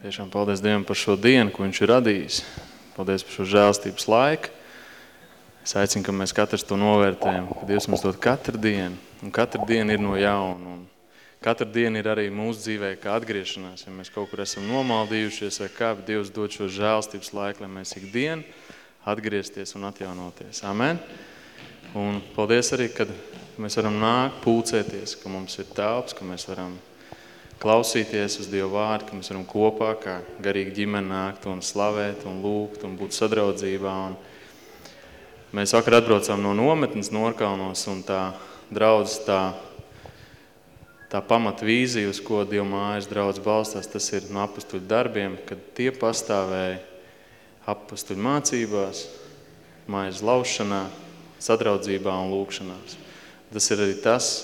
Tiešām paldies Dievam par šo dienu, ko viņš ir radījis. Paldies par šo žēlstības laiku. Es aicinu, ka mēs katrs to novērtējam, ka Dievs mums dod katru dienu. Un katru dienu ir no jauna. Un katru dienu ir arī mūsu dzīvē kā atgriešanās. Ja mēs kaut kur esam nomaldījušies vai kā, Dievs dod šo žēlstības laiku, lai mēs ikdienu atgriezties un atjaunoties. Amen. Un paldies arī, kad mēs varam nākt, pulcēties, ka mums ir telps, ka mēs varam klausīties uz Dievu vārdu, ka mēs varam kopā kā garīgi ģimene nākt un slavēt un lūgt un būt sadraudzībā. Un mēs vakar atbraucām no nometnes Norkalnos un tā draudz tā, tā pamat vīzija, uz ko Dieva mājas draudz balstās, tas ir no apustuļu darbiem, kad tie pastāvēja apustuļu mācībās, mājas laušanā, sadraudzībā un lūkšanās. Tas ir arī tas,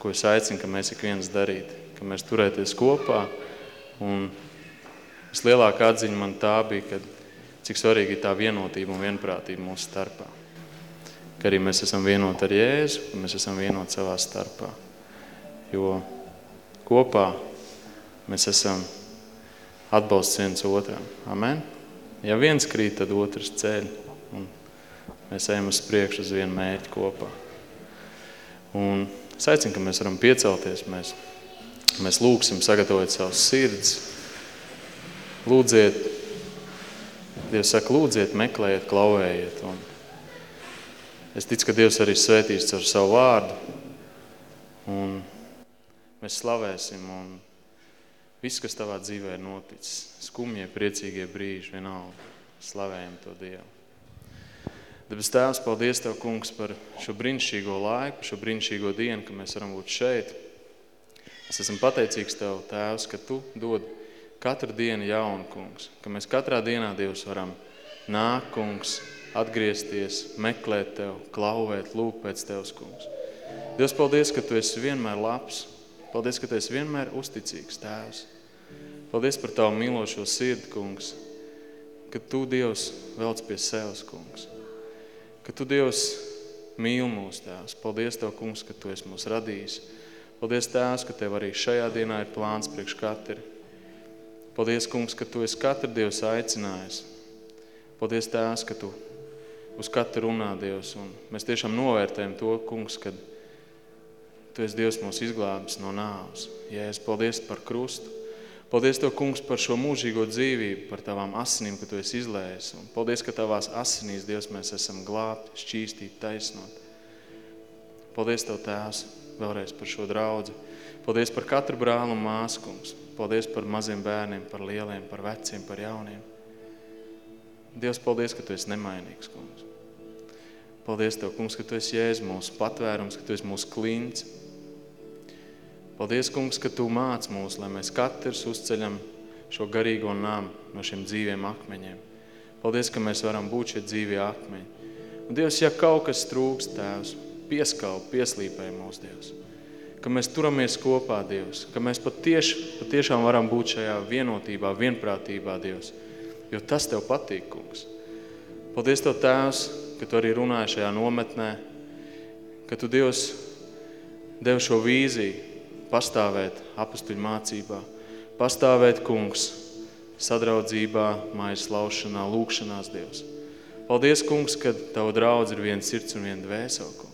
ko es aicinu, ka mēs ik viens darīt ka mēs turēties kopā. Un vislielākā atziņa man tā bija, ka cik svarīgi ir tā vienotība un vienprātība mūsu starpā. Ka arī mēs esam vienoti ar Jēzu, ka mēs esam vienoti savā starpā. Jo kopā mēs esam atbalsts viens otram. Amen? Ja viens krīt, tad otrs ceļ. Un mēs ejam uz priekšu uz vienu mērķi kopā. Un es aicinu, ka mēs varam piecelties, mēs Mēs lūksim, sagatavot savus sirds. Lūdziet, Dievs saka, lūdziet, meklējiet, klauvējiet. Un es ticu, ka Dievs arī svētīs ar savu vārdu. Un mēs slavēsim un viss, kas tavā dzīvē ir noticis, skumjie, priecīgie brīži, vienalga, slavējam to Dievu. Debes Tēvs, paldies Tev, kungs, par šo brīnišķīgo laiku, šo brīnišķīgo dienu, ka mēs varam būt šeit. Es esmu pateicīgs Tev, Tēvs, ka Tu dod katru dienu jaunu, kungs, ka mēs katrā dienā, Dievs, varam nākt, kungs, atgriezties, meklēt Tev, klauvēt, lūk pēc Tevs, kungs. Dievs, paldies, ka Tu esi vienmēr labs. Paldies, ka Tu esi vienmēr uzticīgs, Tēvs. Paldies par Tavu mīlošo sirdi, kungs, ka Tu, Dievs, velc pie sevs, kungs. Ka Tu, Dievs, mīl mūs, Tēvs. Paldies Tev, kungs, ka Tu esi mūs radījis. Paldies, Tēvs, ka Tev arī šajā dienā ir plāns priekš katru. Paldies, kungs, ka Tu esi katru Dievs aicinājis. Paldies, Tēvs, ka Tu uz katru runā, Dievs. Un mēs tiešām novērtējam to, kungs, kad Tu esi Dievs mūs izglābis no nāvas. Jēzus, paldies par krustu. Paldies Tev, kungs, par šo mūžīgo dzīvību, par Tavām asinīm, ka Tu esi izlējis. Un paldies, ka Tavās asinīs, Dievs, mēs esam glābti, šķīstīti, taisnot. Paldies Tev, Tēvs, vēlreiz par šo draudzi. Paldies par katru brālu un māsu, kungs. Paldies par maziem bērniem, par lieliem, par veciem, par jauniem. Dievs, paldies, ka Tu esi nemainīgs, kungs. Paldies Tev, kungs, ka Tu esi Jēzus mūsu patvērums, ka Tu esi mūsu klints. Paldies, kungs, ka Tu māc mūs, lai mēs katrs uzceļam šo garīgo namu no šiem dzīviem akmeņiem. Paldies, ka mēs varam būt šie dzīvie akmeņi. Un Dievs, ja kaut kas trūks, Tēvs, pieskalp, pieslīpē mūs, Dievs. Ka mēs turamies kopā, Dievs. Ka mēs patieš, patiešām varam būt šajā vienotībā, vienprātībā, Dievs. Jo tas Tev patīk, kungs. Paldies Tev, Tēvs, ka Tu arī runāji šajā nometnē, ka Tu, Dievs, dev šo vīziju pastāvēt apustuļu mācībā, pastāvēt, kungs, sadraudzībā, mājas laušanā, lūkšanās, Dievs. Paldies, kungs, ka Tava draudz ir viens sirds un viena dvēsel, kungs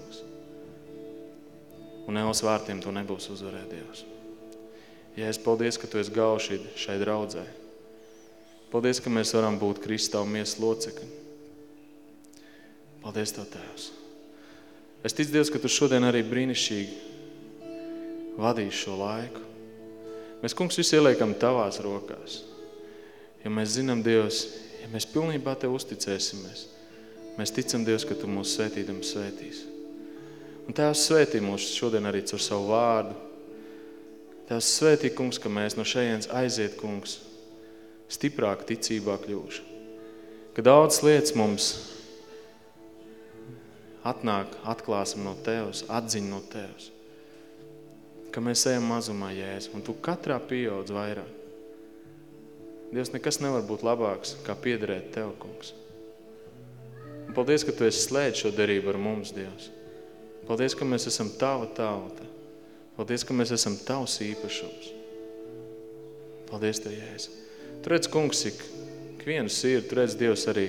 un uz vārtiem tu nebūs uzvarēt Dievs. Ja es paldies, ka tu esi gauši šai draudzē. Paldies, ka mēs varam būt Kristavu mies locekļi. Paldies Tev, Tēvs. Es ticu, Dievs, ka Tu šodien arī brīnišķīgi vadīsi šo laiku. Mēs, kungs, visu ieliekam Tavās rokās. Jo mēs zinām, Dievs, ja mēs pilnībā Tev uzticēsimies, mēs ticam, Dievs, ka Tu mūs svētīdam svētīsi. Un Tēvs svētī mūs šodien arī caur savu vārdu. Tēvs svētī, kungs, ka mēs no šejienes aiziet, kungs, stiprāk ticībā kļūšu. Ka daudz lietas mums atnāk, atklāsim no Tevs, atziņ no Tevs. Ka mēs ejam mazumā, Jēzus, un Tu katrā pieaudz vairāk. Dievs, nekas nevar būt labāks, kā piederēt Tev, kungs. Un paldies, ka Tu esi slēdz šo derību ar mums, Dievs. Paldies, ka mēs esam Tava tauta. Paldies, ka mēs esam Tavs īpašums. Paldies Tev, Jēzus. Tu redz, kungs, ik, vienu sirdi, tu redz Dievs arī,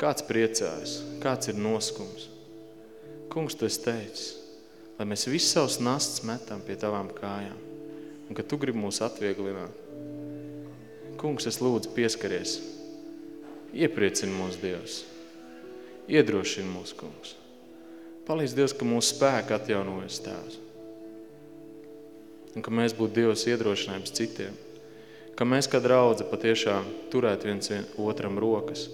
kāds priecājas, kāds ir noskums. Kungs, Tu esi teicis, lai mēs visu savus nastas metam pie Tavām kājām, un ka Tu gribi mūs atvieglināt. Kungs, es lūdzu pieskaries, iepriecini mūsu Dievs, iedrošini mūsu kungs. Palīdz Dievs, ka mūsu spēka atjaunojas Tēvs. Un ka mēs būtu Dievs iedrošinājums citiem. Ka mēs kā draudze patiešām turētu viens vien, otram rokas.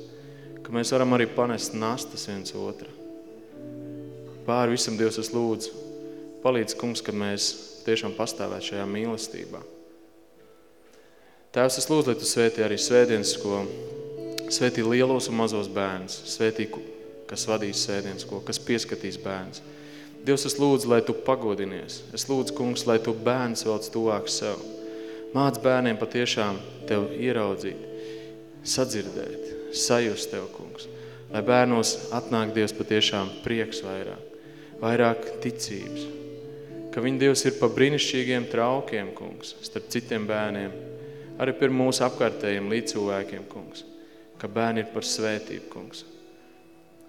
Ka mēs varam arī panest nastas viens otra. Pāri visam Dievs es lūdzu. Palīdz, kungs, ka mēs tiešām pastāvētu šajā mīlestībā. Tēvs, es lūdzu, lai Tu svētī arī svētdienas skolu. Svētī lielos un mazos bērns. Svētī kas vadīs sēdienas, ko, kas pieskatīs bērns. Dievs, es lūdzu, lai Tu pagodinies. Es lūdzu, kungs, lai Tu bērns velc tuvāk sev. Māc bērniem patiešām Tev ieraudzīt, sadzirdēt, sajust Tev, kungs. Lai bērnos atnāk Dievs patiešām prieks vairāk, vairāk ticības. Ka viņi Dievs ir pa brīnišķīgiem traukiem, kungs, starp citiem bērniem, arī par mūsu apkārtējiem līdzcilvēkiem, kungs. Ka bērni ir par svētību, kungs.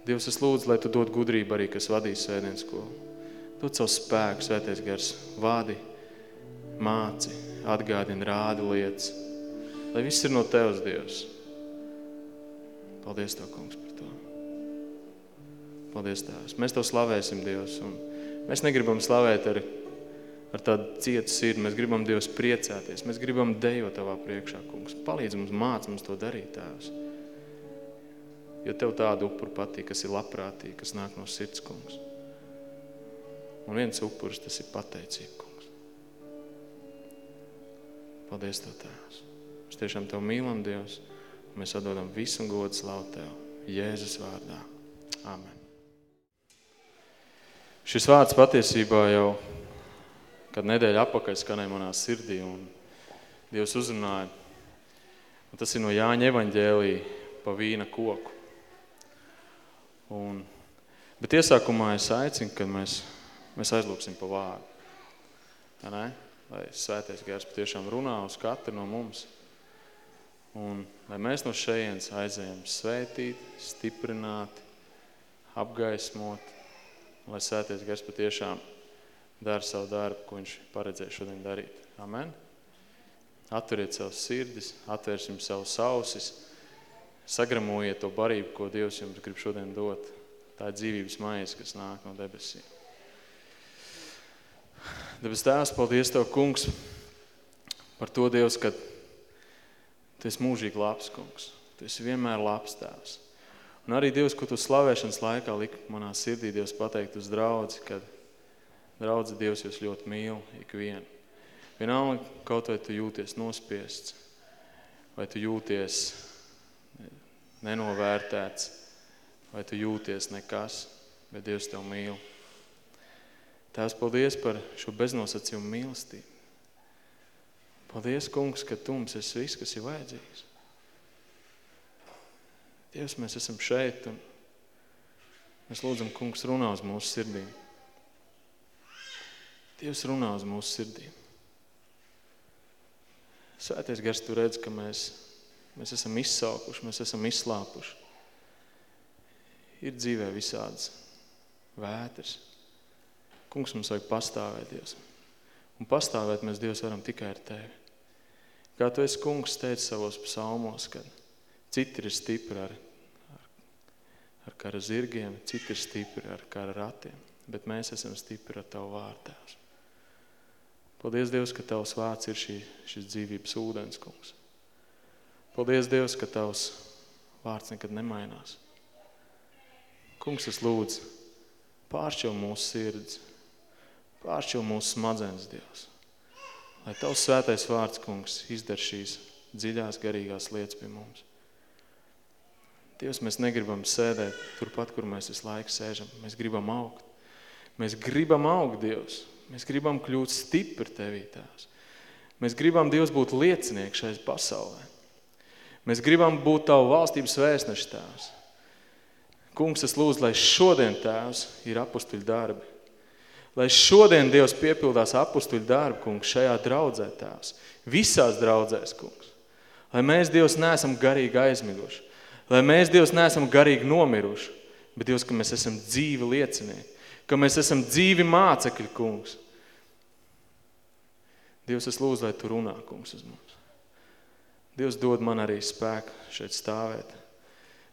Dievs, es lūdzu, lai Tu dod gudrību arī, kas vadīs svētdienas skolu. Dod savu spēku, svētais gars, vadi, māci, atgādini, rādi lietas. Lai viss ir no Tevs, Dievs. Paldies Tev, kungs, par to. Paldies, Tēvs. Mēs Tev slavēsim, Dievs, un mēs negribam slavēt ar, ar tādu cietu sirdi. Mēs gribam, Dievs, priecāties. Mēs gribam dejot Tavā priekšā, kungs. Palīdz mums, māc mums to darīt, Tēvs. Jo tev tāda upura patīk, kas ir labprātīga, kas nāk no sirds, kungs. Un viens upuris, tas ir pateicība, kungs. Paldies Tev, Tēvs. Mēs tiešām Tev mīlam, Dievs, un mēs atdodam visu godu slavu Tev. Jēzus vārdā. Amen. Šis vārds patiesībā jau, kad nedēļa apakaļ skanēja manā sirdī, un Dievs uzrunāja, un tas ir no Jāņa evaņģēlī pa vīna koku. Un, bet iesākumā es aicinu, ka mēs, mēs aizlūksim pa vārdu. Ja ne? Lai svētais gars patiešām runā uz katru no mums. Un lai mēs no šejienes aizējam svētīt, stiprināt, apgaismot, lai svētais gars patiešām dara savu darbu, ko viņš paredzēja šodien darīt. Amen. Atturiet savus sirdis, atvērsim savus ausis, sagramojiet to barību, ko Dievs jums grib šodien dot. Tā ir dzīvības maisa, kas nāk no debesīm. Debes tēvs, paldies Tev, kungs, par to, Dievs, ka Tu esi mūžīgi labs, kungs. Tu esi vienmēr labs tēvs. Un arī Dievs, ko Tu slavēšanas laikā lika manā sirdī, Dievs, pateikt uz draudzi, kad draudzi Dievs jūs ļoti mīl ikvienu. Vienalga, kaut vai Tu jūties nospiests, vai Tu jūties nenovērtēts, vai tu jūties nekas, bet Dievs tev mīl. Tēvs, paldies par šo beznosacījumu mīlestību. Paldies, kungs, ka tu mums esi viss, kas ir vajadzīgs. Dievs, mēs esam šeit un mēs lūdzam, kungs, runā uz mūsu sirdīm. Dievs runā uz mūsu sirdīm. Svētais gars, tu redz, ka mēs Mēs esam izsaukuši, mēs esam izslāpuši. Ir dzīvē visādas vētras. Kungs mums vajag pastāvēt, Dievs. Un pastāvēt mēs, Dievs, varam tikai ar Tevi. Kā Tu esi, kungs, teici savos psalmos, kad citi ir stipri ar, ar, ar kara zirgiem, citi ir stipri ar kara ratiem, bet mēs esam stipri ar Tavu vārtēvs. Paldies, Dievs, ka Tavs vārds ir šī, šis dzīvības ūdens, kungs. Paldies, Dievs, ka Tavs vārds nekad nemainās. Kungs, es lūdzu, pāršķiv mūsu sirds, pāršķiv mūsu smadzenes, Dievs. Lai Tavs svētais vārds, kungs, izdara šīs dziļās garīgās lietas pie mums. Dievs, mēs negribam sēdēt turpat, kur mēs visu laiku sēžam. Mēs gribam augt. Mēs gribam augt, Dievs. Mēs gribam kļūt stipri Tevī, Tēvs. Mēs gribam, Dievs, būt liecinieki šai pasaulē. Mēs gribam būt Tavu valstības vēstneši, Tēvs. Kungs, es lūdzu, lai šodien, Tēvs, ir apustuļu darbi. Lai šodien Dievs piepildās apustuļu darbu, kungs, šajā draudzē tēvs. Visās draudzēs, kungs. Lai mēs, Dievs, neesam garīgi aizmiguši. Lai mēs, Dievs, neesam garīgi nomiruši. Bet, Dievs, ka mēs esam dzīvi liecinieki. Ka mēs esam dzīvi mācekļi, kungs. Dievs, es lūdzu, lai Tu runā, kungs, uz mums. Dievs dod man arī spēku šeit stāvēt.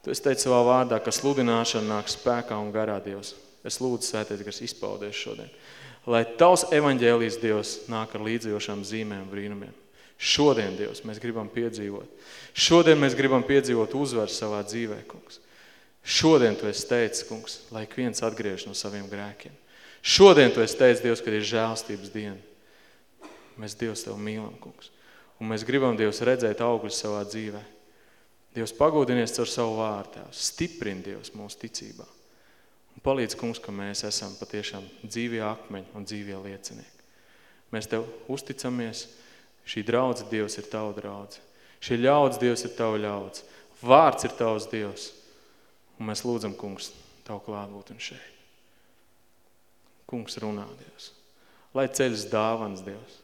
Tu esi teici savā vārdā, ka sludināšana nāk spēkā un garā, Dievs. Es lūdzu, svētais, kas izpaudies šodien. Lai tavs evaņģēlijas Dievs nāk ar līdzjošām zīmēm brīnumiem. Šodien, Dievs, mēs gribam piedzīvot. Šodien mēs gribam piedzīvot uzvaru savā dzīvē, kungs. Šodien tu esi teicis, kungs, lai ik viens atgriež no saviem grēkiem. Šodien tu esi teicis, Dievs, kad ir žēlstības diena. Mēs, Dievs, Tev mīlam, kungs. Un mēs gribam, Dievs, redzēt augļus savā dzīvē. Dievs, pagūdinies caur savu vārdu, stiprini, Dievs, mūsu ticībā. Un palīdz, kungs, ka mēs esam patiešām dzīvie akmeņi un dzīvie liecinieki. Mēs Tev uzticamies, šī draudze Dievs ir Tavu draudze. Šī ļaudz Dievs ir Tavu ļaudz. Vārds ir Tavs Dievs. Un mēs lūdzam, kungs, Tavu klātbūtni šeit. Kungs runā, Dievs. Lai ceļas dāvans, Dievs.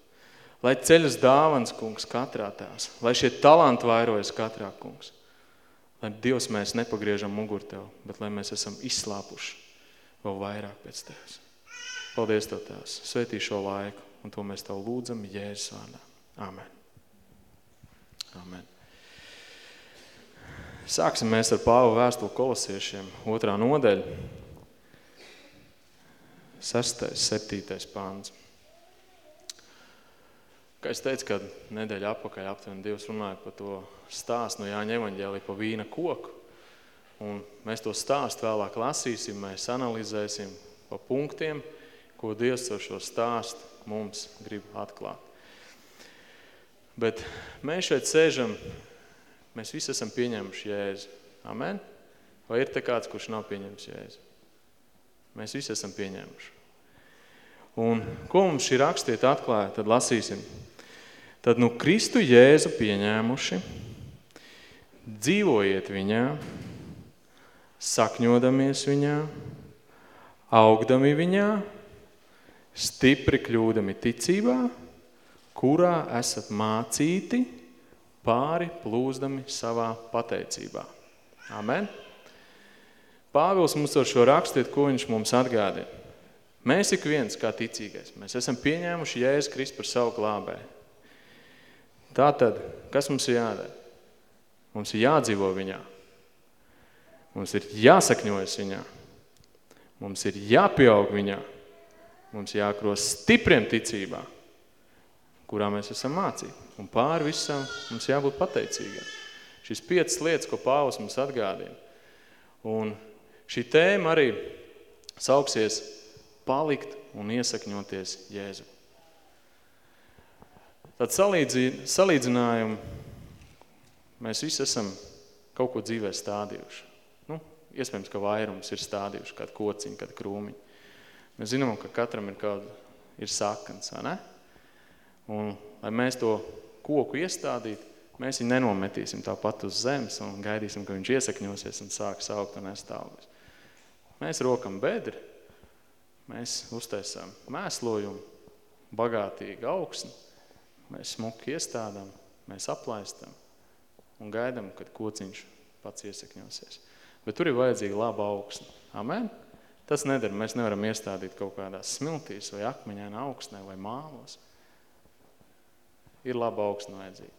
Lai ceļas dāvans, kungs, katrā tās. Lai šie talanti vairojas katrā, kungs. Lai Dievs mēs nepagriežam mugur Tev, bet lai mēs esam izslāpuši vēl vairāk pēc Tevis. Paldies Tev, Tēvs. Svētī šo laiku, un to mēs Tev lūdzam Jēzus vārdā. Amen. Amen. Sāksim mēs ar Pāvu vēstuli kolosiešiem, otrā nodeļa, sestais, septītais pāns. Kā es teicu, kad nedēļa apakaļ aptuveni Dievs runāja par to stāstu no Jāņa evaņģēlī pa vīna koku. Un mēs to stāstu vēlāk lasīsim, mēs analizēsim pa punktiem, ko Dievs ar šo stāstu mums grib atklāt. Bet mēs šeit sēžam, mēs visi esam pieņēmuši Jēzu. Amen? Vai ir te kāds, kurš nav pieņems Jēzu? Mēs visi esam pieņēmuši. Un ko mums šī rakstiet atklāja, tad lasīsim. Tad nu Kristu Jēzu pieņēmuši, dzīvojiet viņā, sakņodamies viņā, augdami viņā, stipri kļūdami ticībā, kurā esat mācīti, pāri plūzdami savā pateicībā. Amen. Pāvils mums ar šo rakstiet, ko viņš mums atgādina. Mēs ik viens kā ticīgais, mēs esam pieņēmuši Jēzus Kristu par savu glābēju. Tātad, kas mums ir jādara? Mums ir jādzīvo viņā. Mums ir jāsakņojas viņā. Mums ir jāpieaug viņā. Mums jākros stipriem ticībā, kurā mēs esam mācīti. Un pāri visam mums jābūt pateicīgiem. Šis piecas lietas, ko Pāvils mums atgādina. Un šī tēma arī sauksies palikt un iesakņoties Jēzu. Tad salīdzinājumu mēs visi esam kaut ko dzīvē stādījuši. Nu, iespējams, ka vairums ir stādījuši kādu kociņu, kādu krūmiņu. Mēs zinām, ka katram ir kāda ir sakans, vai ne? Un, lai mēs to koku iestādītu, mēs viņu nenometīsim tāpat uz zemes un gaidīsim, ka viņš iesakņosies un sāks augt un estāvus. Mēs rokam bedri, mēs uztaisām mēslojumu, bagātīgu augsni, Mēs smuki iestādām, mēs aplaistam un gaidam, kad kociņš pats iesakņosies. Bet tur ir vajadzīga laba augsne. Amen? Tas nedara. Mēs nevaram iestādīt kaut kādās smiltīs vai akmeņēna augsnē vai mālos. Ir laba augsne vajadzīga.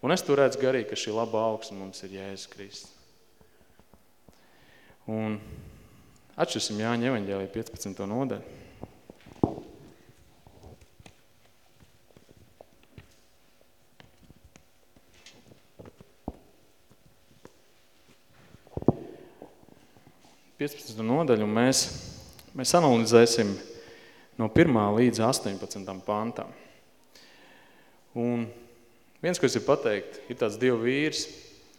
Un es tur redzu garīgi, ka šī laba augsne mums ir Jēzus Kristus. Un atšķirsim Jāņa evaņģēlī 15. nodaļu. 15. nodaļu mēs, mēs analizēsim no 1. līdz 18. pantam. Un viens, ko es ir pateikt, ir tāds Dievu vīrs,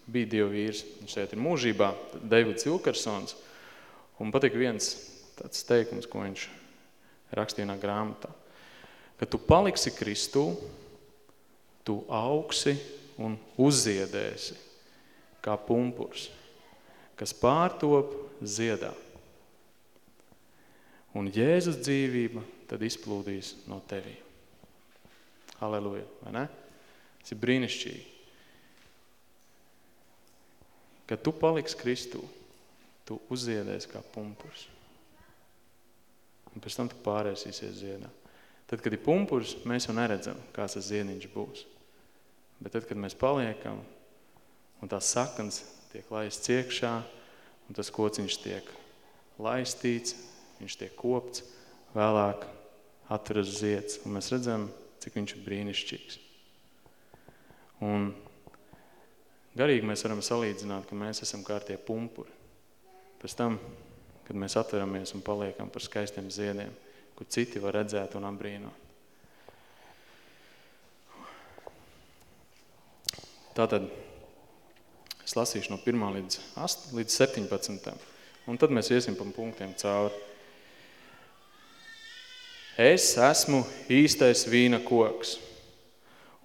bija Dievu vīrs, viņš šeit ir mūžībā, Davids Ilkersons, un patīk viens tāds teikums, ko viņš rakstīja grāmatā, ka tu paliksi Kristū, tu augsi un uzziedēsi kā pumpurs, kas pārtop ziedā. Un Jēzus dzīvība tad izplūdīs no tevī. Halleluja, vai ne? Tas ir brīnišķīgi. Kad tu paliksi Kristū, tu uzziedēsi kā pumpurs. Un pēc tam tu pārēsīsies ziedā. Tad, kad ir pumpurs, mēs jau neredzam, kāds tas ziediņš būs. Bet tad, kad mēs paliekam, un tās saknes tiek laists iekšā, un tas kociņš tiek laistīts, viņš tiek kopts, vēlāk atveras zieds, un mēs redzam, cik viņš ir brīnišķīgs. Un garīgi mēs varam salīdzināt, ka mēs esam kā tie pumpuri. Pēc tam, kad mēs atveramies un paliekam par skaistiem ziediem, kur citi var redzēt un apbrīnot. Tātad es lasīšu no 1 līdz, 8, līdz 17. Un tad mēs iesim pa punktiem cauri. Es esmu īstais vīna koks,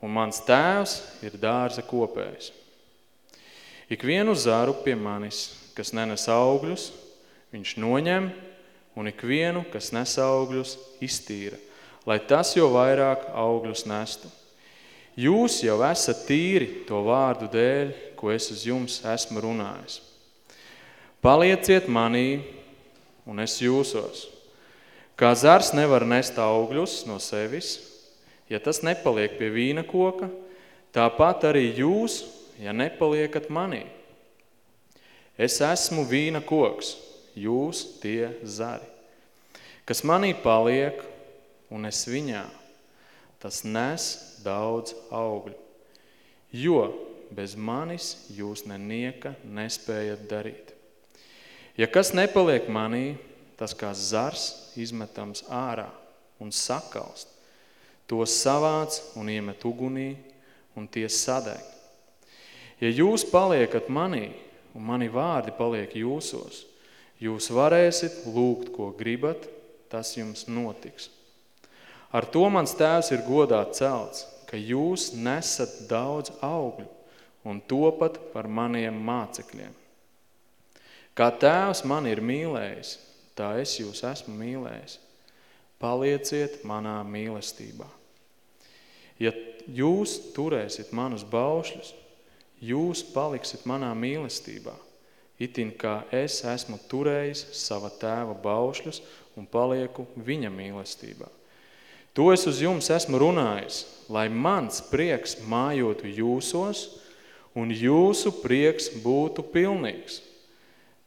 un mans tēvs ir dārza kopējs. Ik vienu zaru pie manis, kas nenes augļus, viņš noņem, un ik vienu, kas nes augļus, iztīra, lai tas jau vairāk augļus nestu. Jūs jau esat tīri to vārdu dēļ, ko es uz jums esmu runājis. Palieciet manī, un es jūsos. Kā zars nevar nest augļus no sevis, ja tas nepaliek pie vīna koka, tāpat arī jūs, ja nepaliekat manī. Es esmu vīna koks, jūs tie zari. Kas manī paliek, un es viņā, tas nes daudz augļu. Jo bez manis jūs nenieka nespējat darīt. Ja kas nepaliek manī, tas kā zars izmetams ārā un sakalst. To savāc un iemet ugunī un tie sadeg. Ja jūs paliekat manī un mani vārdi paliek jūsos, jūs varēsit lūgt, ko gribat, tas jums notiks. Ar to mans tēvs ir godā celts, ka jūs nesat daudz augļu un topat par maniem mācekļiem. Kā tēvs man ir mīlējis, tā es jūs esmu mīlējis. Palieciet manā mīlestībā. Ja jūs turēsiet manus baušļus, jūs paliksiet manā mīlestībā, itin kā es esmu turējis sava tēva baušļus un palieku viņa mīlestībā. To es uz jums esmu runājis, lai mans prieks mājotu jūsos un jūsu prieks būtu pilnīgs.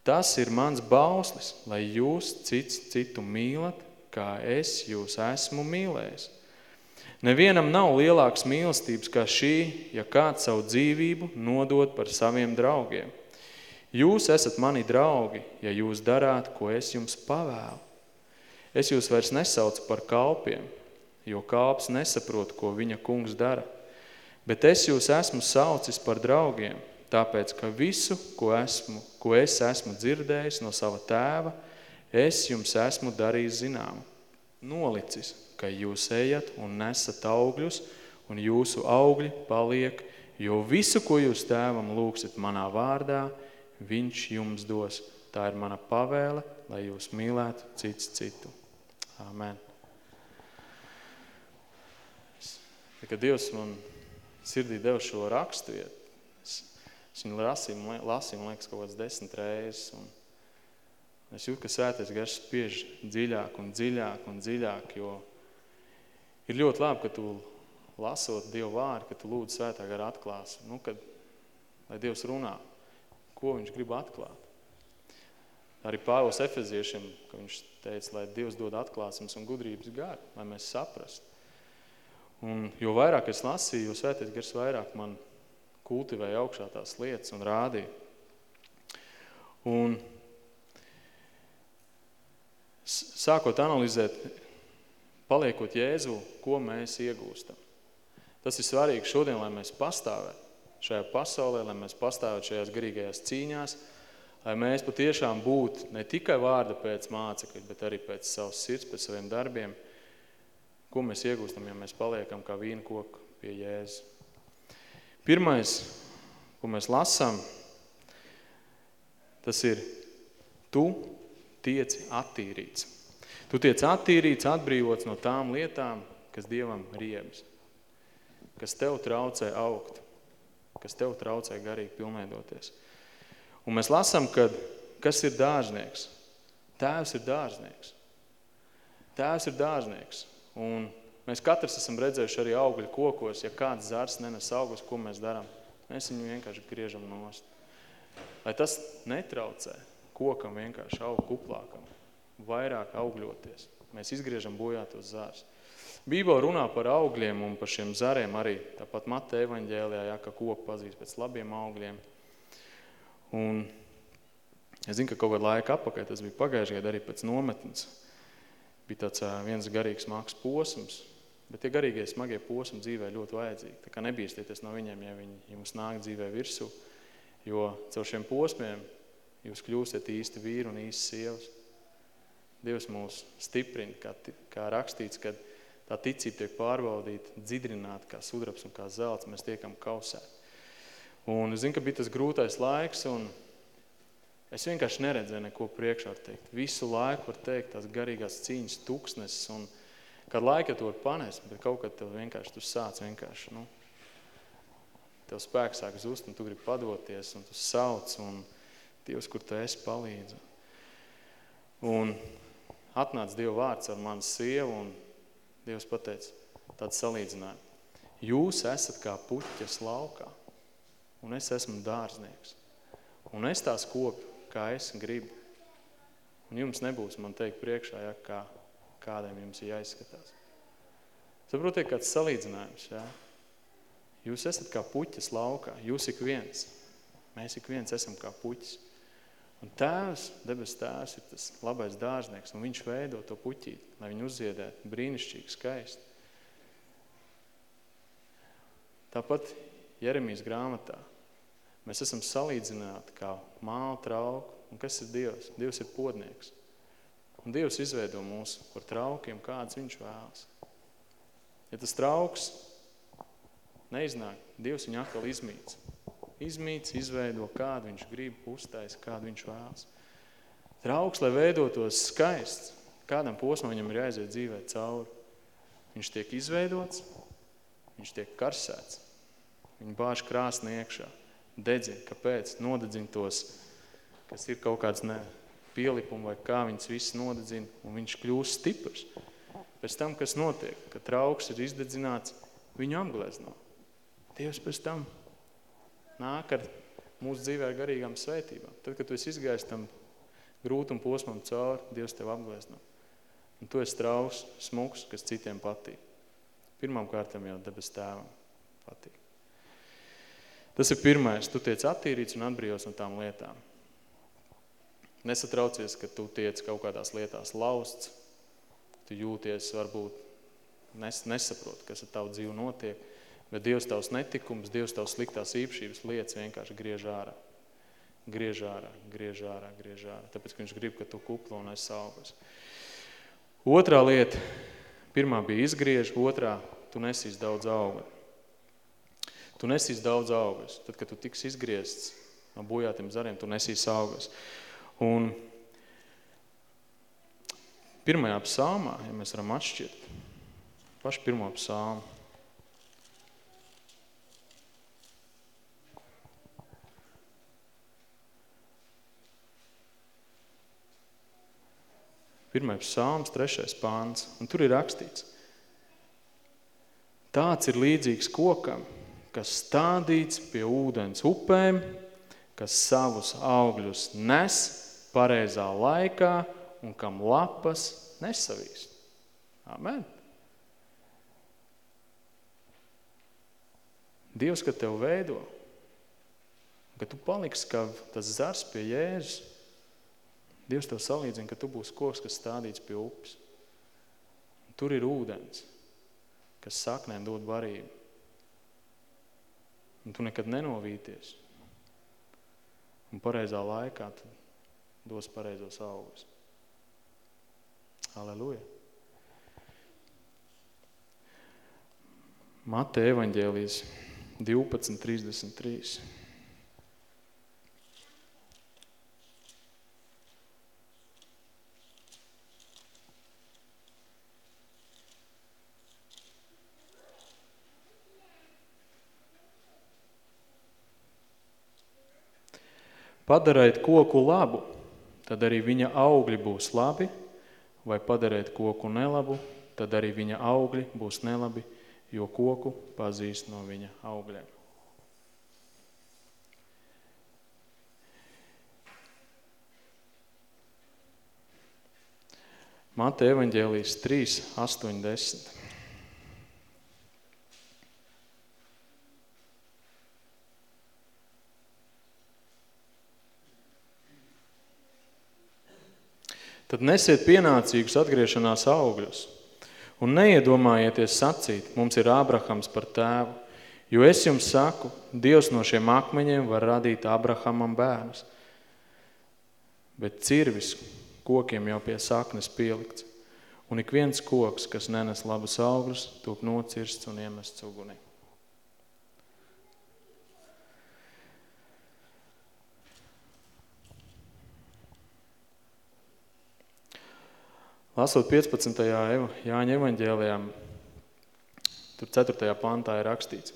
Tas ir mans bauslis, lai jūs cits citu mīlat, kā es jūs esmu mīlējis. Nevienam nav lielāks mīlestības kā šī, ja kāds savu dzīvību nodot par saviem draugiem. Jūs esat mani draugi, ja jūs darāt, ko es jums pavēlu. Es jūs vairs nesaucu par kalpiem, jo kalps nesaprot, ko viņa kungs dara. Bet es jūs esmu saucis par draugiem, tāpēc, ka visu, ko, esmu, ko es esmu dzirdējis no sava tēva, es jums esmu darījis zināmu. Nolicis, ka jūs ejat un nesat augļus, un jūsu augļi paliek, jo visu, ko jūs tēvam lūksit manā vārdā, viņš jums dos. Tā ir mana pavēle, lai jūs mīlētu cits citu. Amen. Kad Dievs man sirdī deva šo rakstu vietu, Es viņu lasīju, lasīju man liekas, kaut kāds desmit reizes. Un es jūtu, ka svētais gars spiež dziļāk un dziļāk un dziļāk, jo ir ļoti labi, ka tu lasot Dievu vārdu, ka tu lūdzu svētā gara atklās. Nu, kad, lai Dievs runā, ko viņš grib atklāt. Arī Pāvils Efeziešiem, ka viņš teica, lai Dievs dod atklāsmes un gudrības garu, lai mēs saprastu. Un jo vairāk es lasīju, jo svētais gars vairāk man kultivēja augšā tās lietas un rādīja. Un sākot analizēt, paliekot Jēzu, ko mēs iegūstam. Tas ir svarīgi šodien, lai mēs pastāvētu šajā pasaulē, lai mēs pastāvētu šajās garīgajās cīņās, lai mēs patiešām būtu ne tikai vārda pēc mācekļa, bet arī pēc savas sirds, pēc saviem darbiem, ko mēs iegūstam, ja mēs paliekam kā vīna koku pie Jēzus. Pirmais, ko mēs lasām, tas ir tu tieci attīrīts. Tu tiec attīrīts, atbrīvots no tām lietām, kas Dievam riebas, kas tev traucē augt, kas tev traucē garīgi pilnveidoties. Un mēs lasām, ka kas ir dārznieks? Tēvs ir dārznieks. Tēvs ir dārznieks. Un mēs katrs esam redzējuši arī augļu kokos, ja kāds zars nenes augus, ko mēs darām? Mēs viņu vienkārši griežam nost. Lai tas netraucē kokam vienkārši aug kuplākam, vairāk augļoties. Mēs izgriežam bojātos zārs. Bībele runā par augļiem un par šiem zariem arī. Tāpat Mata evaņģēlijā, ja, ka koku pazīst pēc labiem augļiem. Un es zinu, ka kaut kādu laiku apakaļ, tas bija pagājušajā arī pēc nometnes, bija tāds viens garīgs māks posms, bet tie garīgie smagie posmi dzīvē ļoti vajadzīgi. Tā kā nebīstieties no viņiem, ja viņi jums nāk dzīvē virsū, jo caur šiem posmiem jūs kļūsiet īsti vīri un īsti sievas. Dievs mūs stiprina, kā, kā rakstīts, kad tā ticība tiek pārbaudīta, dzidrināta kā sudrabs un kā zelts, mēs tiekam kausēti. Un es zinu, ka bija tas grūtais laiks, un es vienkārši neredzēju neko priekšā var teikt. Visu laiku var teikt tās garīgās cīņas tuksneses, un kad laika tu var panest, bet kaut kad tev vienkārši tu sāc vienkārši, nu, tev spēks sāk zust, un tu gribi padoties, un tu sauc, un Dievs, kur tu esi, palīdzi. Un atnāca Dieva vārds ar manu sievu, un Dievs pateica tādu salīdzinājumu. Jūs esat kā puķas laukā, un es esmu dārznieks. Un es tās kopu, kā es gribu. Un jums nebūs man teikt priekšā, ja, kā, kādiem jums ir jāizskatās. Saprotiet, kāds salīdzinājums, ja? Jūs esat kā puķas laukā, jūs ik viens. Mēs ik viens esam kā puķis. Un tēvs, debes tēvs ir tas labais dārznieks, un viņš veido to puķīti, lai viņu uzziedētu brīnišķīgi, skaisti. Tāpat Jeremijas grāmatā mēs esam salīdzināti kā māla trauku. Un kas ir Dievs? Dievs ir podnieks. Un Dievs izveido mūsu par traukiem, kāds viņš vēlas. Ja tas trauks neiznāk, Dievs viņu atkal izmīts izmīts, izveido, kādu viņš grib, uztais, kādu viņš vēlas. Trauks, lai veidotos skaists, kādam posmam viņam ir jāiziet dzīvē cauri. Viņš tiek izveidots, viņš tiek karsēts. Viņa bāž krāsni iekšā, dedzina, kāpēc, nodedzina tos, kas ir kaut kāds ne, pielikumi vai kā viņas viss nodedzina, un viņš kļūst stiprs. Pēc tam, kas notiek, kad trauks ir izdedzināts, viņu apglezno. Dievs pēc tam nāk ar mūsu dzīvē ar garīgām svētībām. Tad, kad tu esi izgājis tam grūtam posmam cauri, Dievs tev apglezno. Un tu esi traus, smuks, kas citiem patīk. Pirmām kārtām jau debes tēvam patīk. Tas ir pirmais. Tu tiec attīrīts un atbrīvos no tām lietām. Nesatraucies, ka tu tiec kaut kādās lietās lausts. Tu jūties varbūt nes, nesaprot, kas ar tavu dzīvi notiek. Bet Dievs tavs netikums, Dievs tavs sliktās īpašības lietas vienkārši griež ārā. Griež ārā, griež ārā, griež ārā. Tāpēc, ka viņš grib, ka tu kuplo un esi augas. Otrā lieta, pirmā bija izgriež, otrā, tu nesīs daudz auga. Tu nesīs daudz augas. Tad, kad tu tiks izgriezts no bojātiem zariem, tu nesīs augas. Un pirmajā psalmā, ja mēs varam atšķirt, pašu pirmo psalmu, Pirmais psalms, trešais pāns, un tur ir rakstīts. Tāds ir līdzīgs kokam, kas stādīts pie ūdens upēm, kas savus augļus nes pareizā laikā un kam lapas nesavīst. Amen. Dievs, kad tev veido, ka tu paliksi kā tas zars pie Jēzus, Dievs tev salīdzina, ka tu būsi koks, kas stādīts pie upes. Tur ir ūdens, kas saknēm dod barību. Un tu nekad nenovīties. Un pareizā laikā tu dos pareizos augus. Aleluja! Mate evaņģēlijas 12.33. Padarēt koku labu, tad arī viņa augļi būs labi, vai padarēt koku nelabu, tad arī viņa augļi būs nelabi, jo koku pazīst no viņa augļiem. Mata evaņģēlijas 3, 8, Tad nesiet pienācīgus atgriešanās augļus un neiedomājieties sacīt, mums ir Abrahams par tēvu, jo es jums saku, Dievs no šiem akmeņiem var radīt Abrahamam bērnus. Bet cirvis, kokiem jau pie saknes pielikts, un ik viens koks, kas nenes labus augļus, top nocirsts un iemests ugunī. Lasot 15. Jāņa evaņģēlijā, tur 4. pantā ir rakstīts,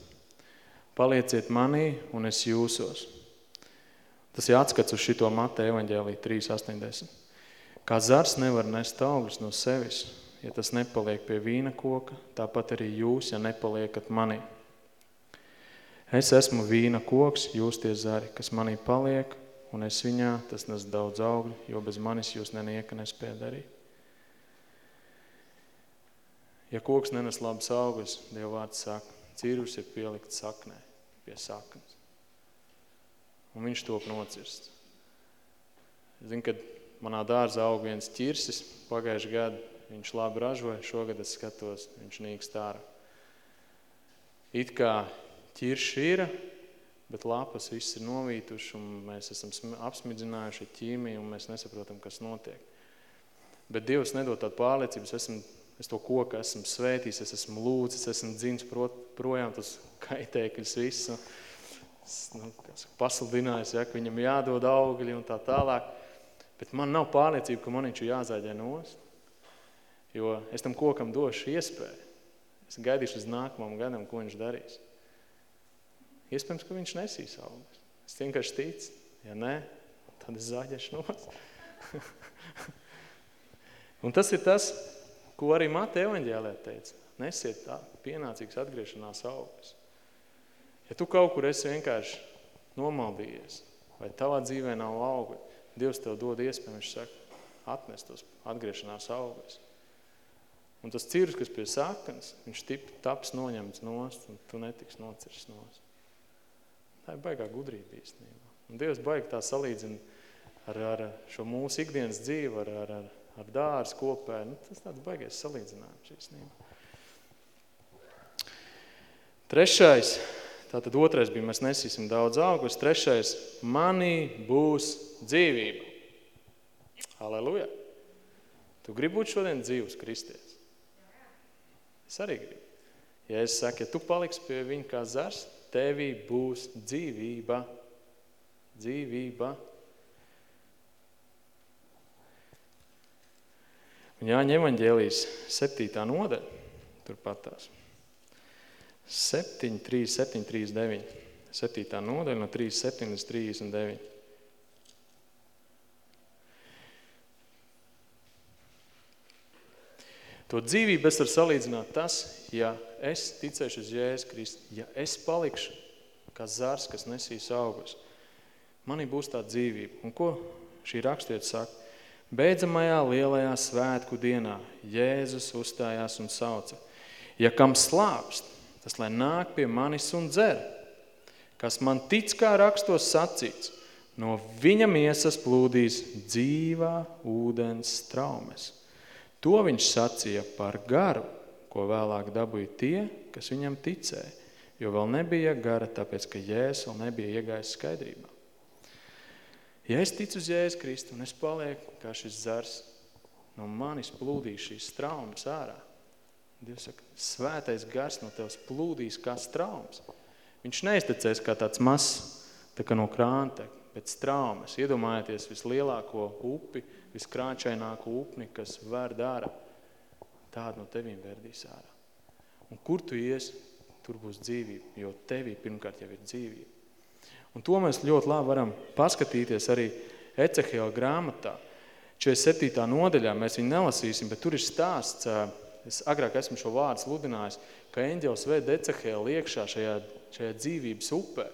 palieciet manī un es jūsos. Tas ir atskats uz šito Mata evaņģēlī 3.80. Kā zars nevar nest augļus no sevis, ja tas nepaliek pie vīna koka, tāpat arī jūs, ja nepaliekat manī. Es esmu vīna koks, jūs tie zari, kas manī paliek, un es viņā, tas nes daudz augļu, jo bez manis jūs nenieka nespēja darīt. Ja koks nenes labas augļus, Dieva vārds saka, cirvus ir pielikt saknē, pie saknes. Un viņš top nocirsts. Zinu, kad Manā dārzā aug viens ķirsis, pagājuši gadu viņš labi ražoja, šogad es skatos, viņš nīkst ārā. It kā ķirši ir, bet lapas viss ir novītuši un mēs esam apsmidzinājuši ķīmiju un mēs nesaprotam, kas notiek. Bet Dievs nedod tādu pārliecību, es, esmu, es to koku esmu svētījis, es esmu lūdzis, esmu dzins projām tas kaitēkļus visu, nu, pasludinājis, ja, ka viņam jādod augļi un tā tālāk. Bet man nav pārliecība, ka man viņš ir jāzāģē nost, jo es tam kokam došu iespēju. Es gaidīšu uz nākamam gadam, ko viņš darīs. Iespējams, ka viņš nesīs augus. Es vienkārši ticu. Ja nē, tad es zāģēšu nost. Un tas ir tas, ko arī Mata evaņģēlē teica. Nesiet tā pienācīgs atgriešanās augus. Ja tu kaut kur esi vienkārši nomaldījies, vai tavā dzīvē nav augļi, Dievs tev dod iespēju, viņš saka, atnest tos atgriešanās augļus. Un tas cirvs, kas pie saknes, viņš tip, taps noņemts nost, un tu netiks nocirst nost. Tā ir baigā gudrība īstenībā. Un Dievs baigi tā salīdzina ar, ar šo mūsu ikdienas dzīvi, ar, ar, ar, ar dārs kopē. Nu, tas tāds baigais salīdzinājums īstenībā. Trešais, tātad otrais bija, mēs nesīsim daudz augus. Trešais, manī būs dzīvība. Aleluja! Tu gribi būt šodien dzīvs kristietis? Es arī gribu. Ja es saku, ja tu paliksi pie viņa kā zars, tevī būs dzīvība. Dzīvība. Un Jāņa evaņģēlijas septītā nodaļa, turpat tās. 7, 3, 7, 3, 9. Septītā nodaļa no 3, 7 līdz 39. To dzīvību es varu salīdzināt tas, ja es ticēšu uz Jēzus Kristu, ja es palikšu kā zars, kas nesīs augus, manī būs tā dzīvība. Un ko šī rakstiet saka? Beidzamajā lielajā svētku dienā Jēzus uzstājās un sauca. Ja kam slāpst, tas lai nāk pie manis un dzer. Kas man tic, kā rakstos sacīts, no viņa miesas plūdīs dzīvā ūdens traumes. To viņš sacīja par garu, ko vēlāk dabūja tie, kas viņam ticēja, jo vēl nebija gara, tāpēc, ka Jēzus vēl nebija iegājis skaidrībā. Ja es ticu uz Jēzus Kristu un es palieku kā šis zars, no manis plūdīs šīs traumas ārā. Dievs saka, svētais gars no tevs plūdīs kā traumas. Viņš neiztecēs kā tāds mazs, tā kā no krānta, bet traumas. Iedomājieties vislielāko upi, viskrāčaināko upni, kas vērd ārā. Tādu no tevīm verdīs ārā. Un kur tu ies, tur būs dzīvība, jo tevī pirmkārt jau ir dzīvība. Un to mēs ļoti labi varam paskatīties arī Ecehela grāmatā. 47. nodaļā mēs viņu nelasīsim, bet tur ir stāsts, es agrāk esmu šo vārdu sludinājis, ka eņģels ved Ecehela iekšā šajā, šajā dzīvības upē.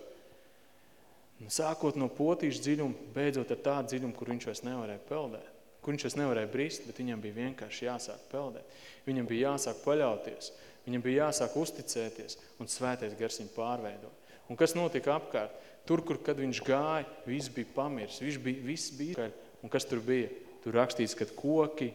Sākot no potīšu dziļuma, beidzot ar tādu dziļumu, kur viņš vairs nevarēja peldēt. Kur viņš vairs nevarēja brist, bet viņam bija vienkārši jāsāk peldēt. Viņam bija jāsāk paļauties, viņam bija jāsāk uzticēties un svētais gars viņu pārveidot. Un kas notika apkārt? Tur, kur, kad viņš gāja, viss bija pamirs, viss bija, viss bija. Un kas tur bija? Tur rakstīts, ka koki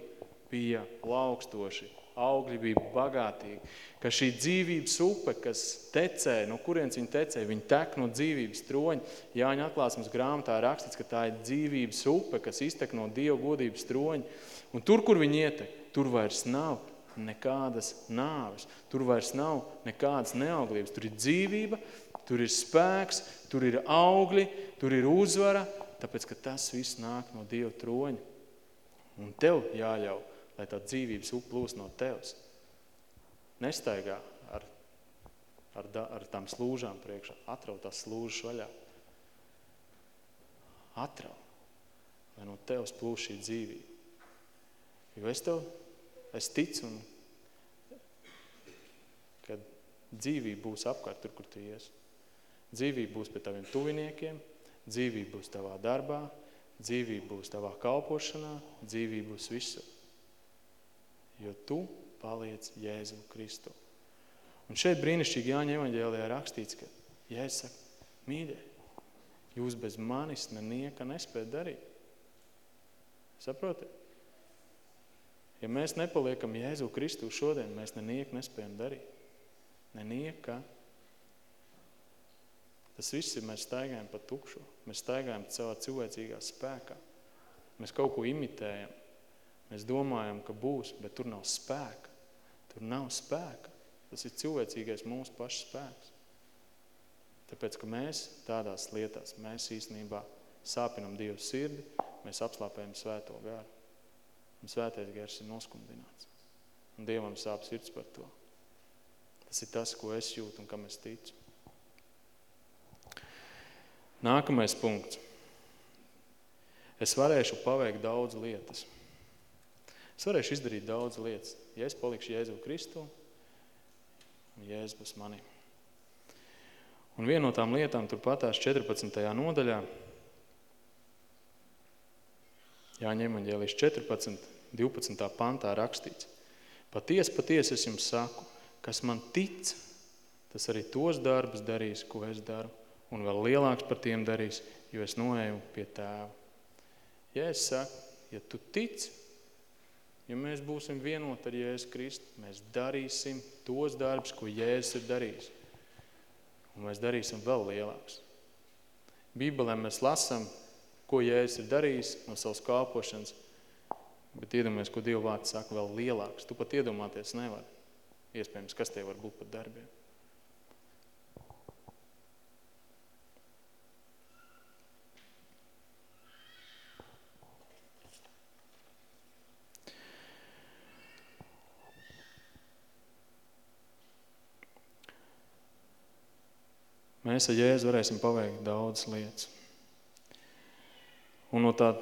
bija laukstoši, augļi bija bagātīgi, ka šī dzīvības upe, kas tecēja, no kurienes viņa tecēja, viņa tek no dzīvības troņa. Jāņa atklāsmes grāmatā rakstīts, ka tā ir dzīvības upe, kas iztek no Dieva godības troņa. Un tur, kur viņa ietek, tur vairs nav nekādas nāves, tur vairs nav nekādas neauglības. Tur ir dzīvība, tur ir spēks, tur ir augļi, tur ir uzvara, tāpēc, ka tas viss nāk no Dieva troņa. Un tev jāļauj, lai tā dzīvības uplūs no tevs. Nestaigā ar, ar, ar tām slūžām priekšā. Atrau tās slūžas vaļā. Atrau, lai no tevs plūs šī dzīvība. Jo es tev, es ticu, un, kad dzīvība būs apkārt tur, kur tu iesi. Dzīvība būs pie taviem tuviniekiem, dzīvība būs tavā darbā, dzīvība būs tavā kalpošanā, dzīvība būs visur. Jo tu paliec Jēzu Kristu. Un šeit brīnišķīgi Jāņa evaņģēlijā rakstīts, ka Jēzus saka, mīļie, jūs bez manis nenieka nespēt darīt. Saprotiet? Ja mēs nepaliekam Jēzu Kristu šodien, mēs neniek nespējam darīt. Nenieka. Tas viss ir, mēs staigājam pa tukšo. Mēs staigājam savā cilvēcīgā spēkā. Mēs kaut ko imitējam. Mēs domājam, ka būs, bet tur nav spēka. Tur nav spēka. Tas ir cilvēcīgais mūsu pašu spēks. Tāpēc, ka mēs tādās lietās, mēs īstenībā sāpinam Dievu sirdi, mēs apslāpējam svēto garu. Un svētais gars ir noskumdināts. Un Dievam sāp sirds par to. Tas ir tas, ko es jūtu un kam es ticu. Nākamais punkts. Es varēšu paveikt daudz lietas. Es varēšu izdarīt daudz lietas, ja es palikšu Jēzu Kristu un Jēzus būs mani. Un viena no tām lietām tur patās 14. nodaļā, Jāņem eņģēlīs 14, 12. pantā rakstīts. Paties, paties es jums saku, kas man tic, tas arī tos darbus darīs, ko es daru un vēl lielāks par tiem darīs, jo es noeju pie tēva. Ja es saku, ja tu tici, ja mēs būsim vienoti ar Jēzus Kristu, mēs darīsim tos darbus, ko Jēzus ir darījis. Un mēs darīsim vēl lielāks. Bībelē mēs lasām, ko Jēzus ir darījis no savas kalpošanas, bet iedomājies, ko Dieva vārds saka vēl lielāks. Tu pat iedomāties nevar. Iespējams, kas tie var būt par darbiem. Mēs ar Jēzu varēsim paveikt daudz lietas. Un no tā,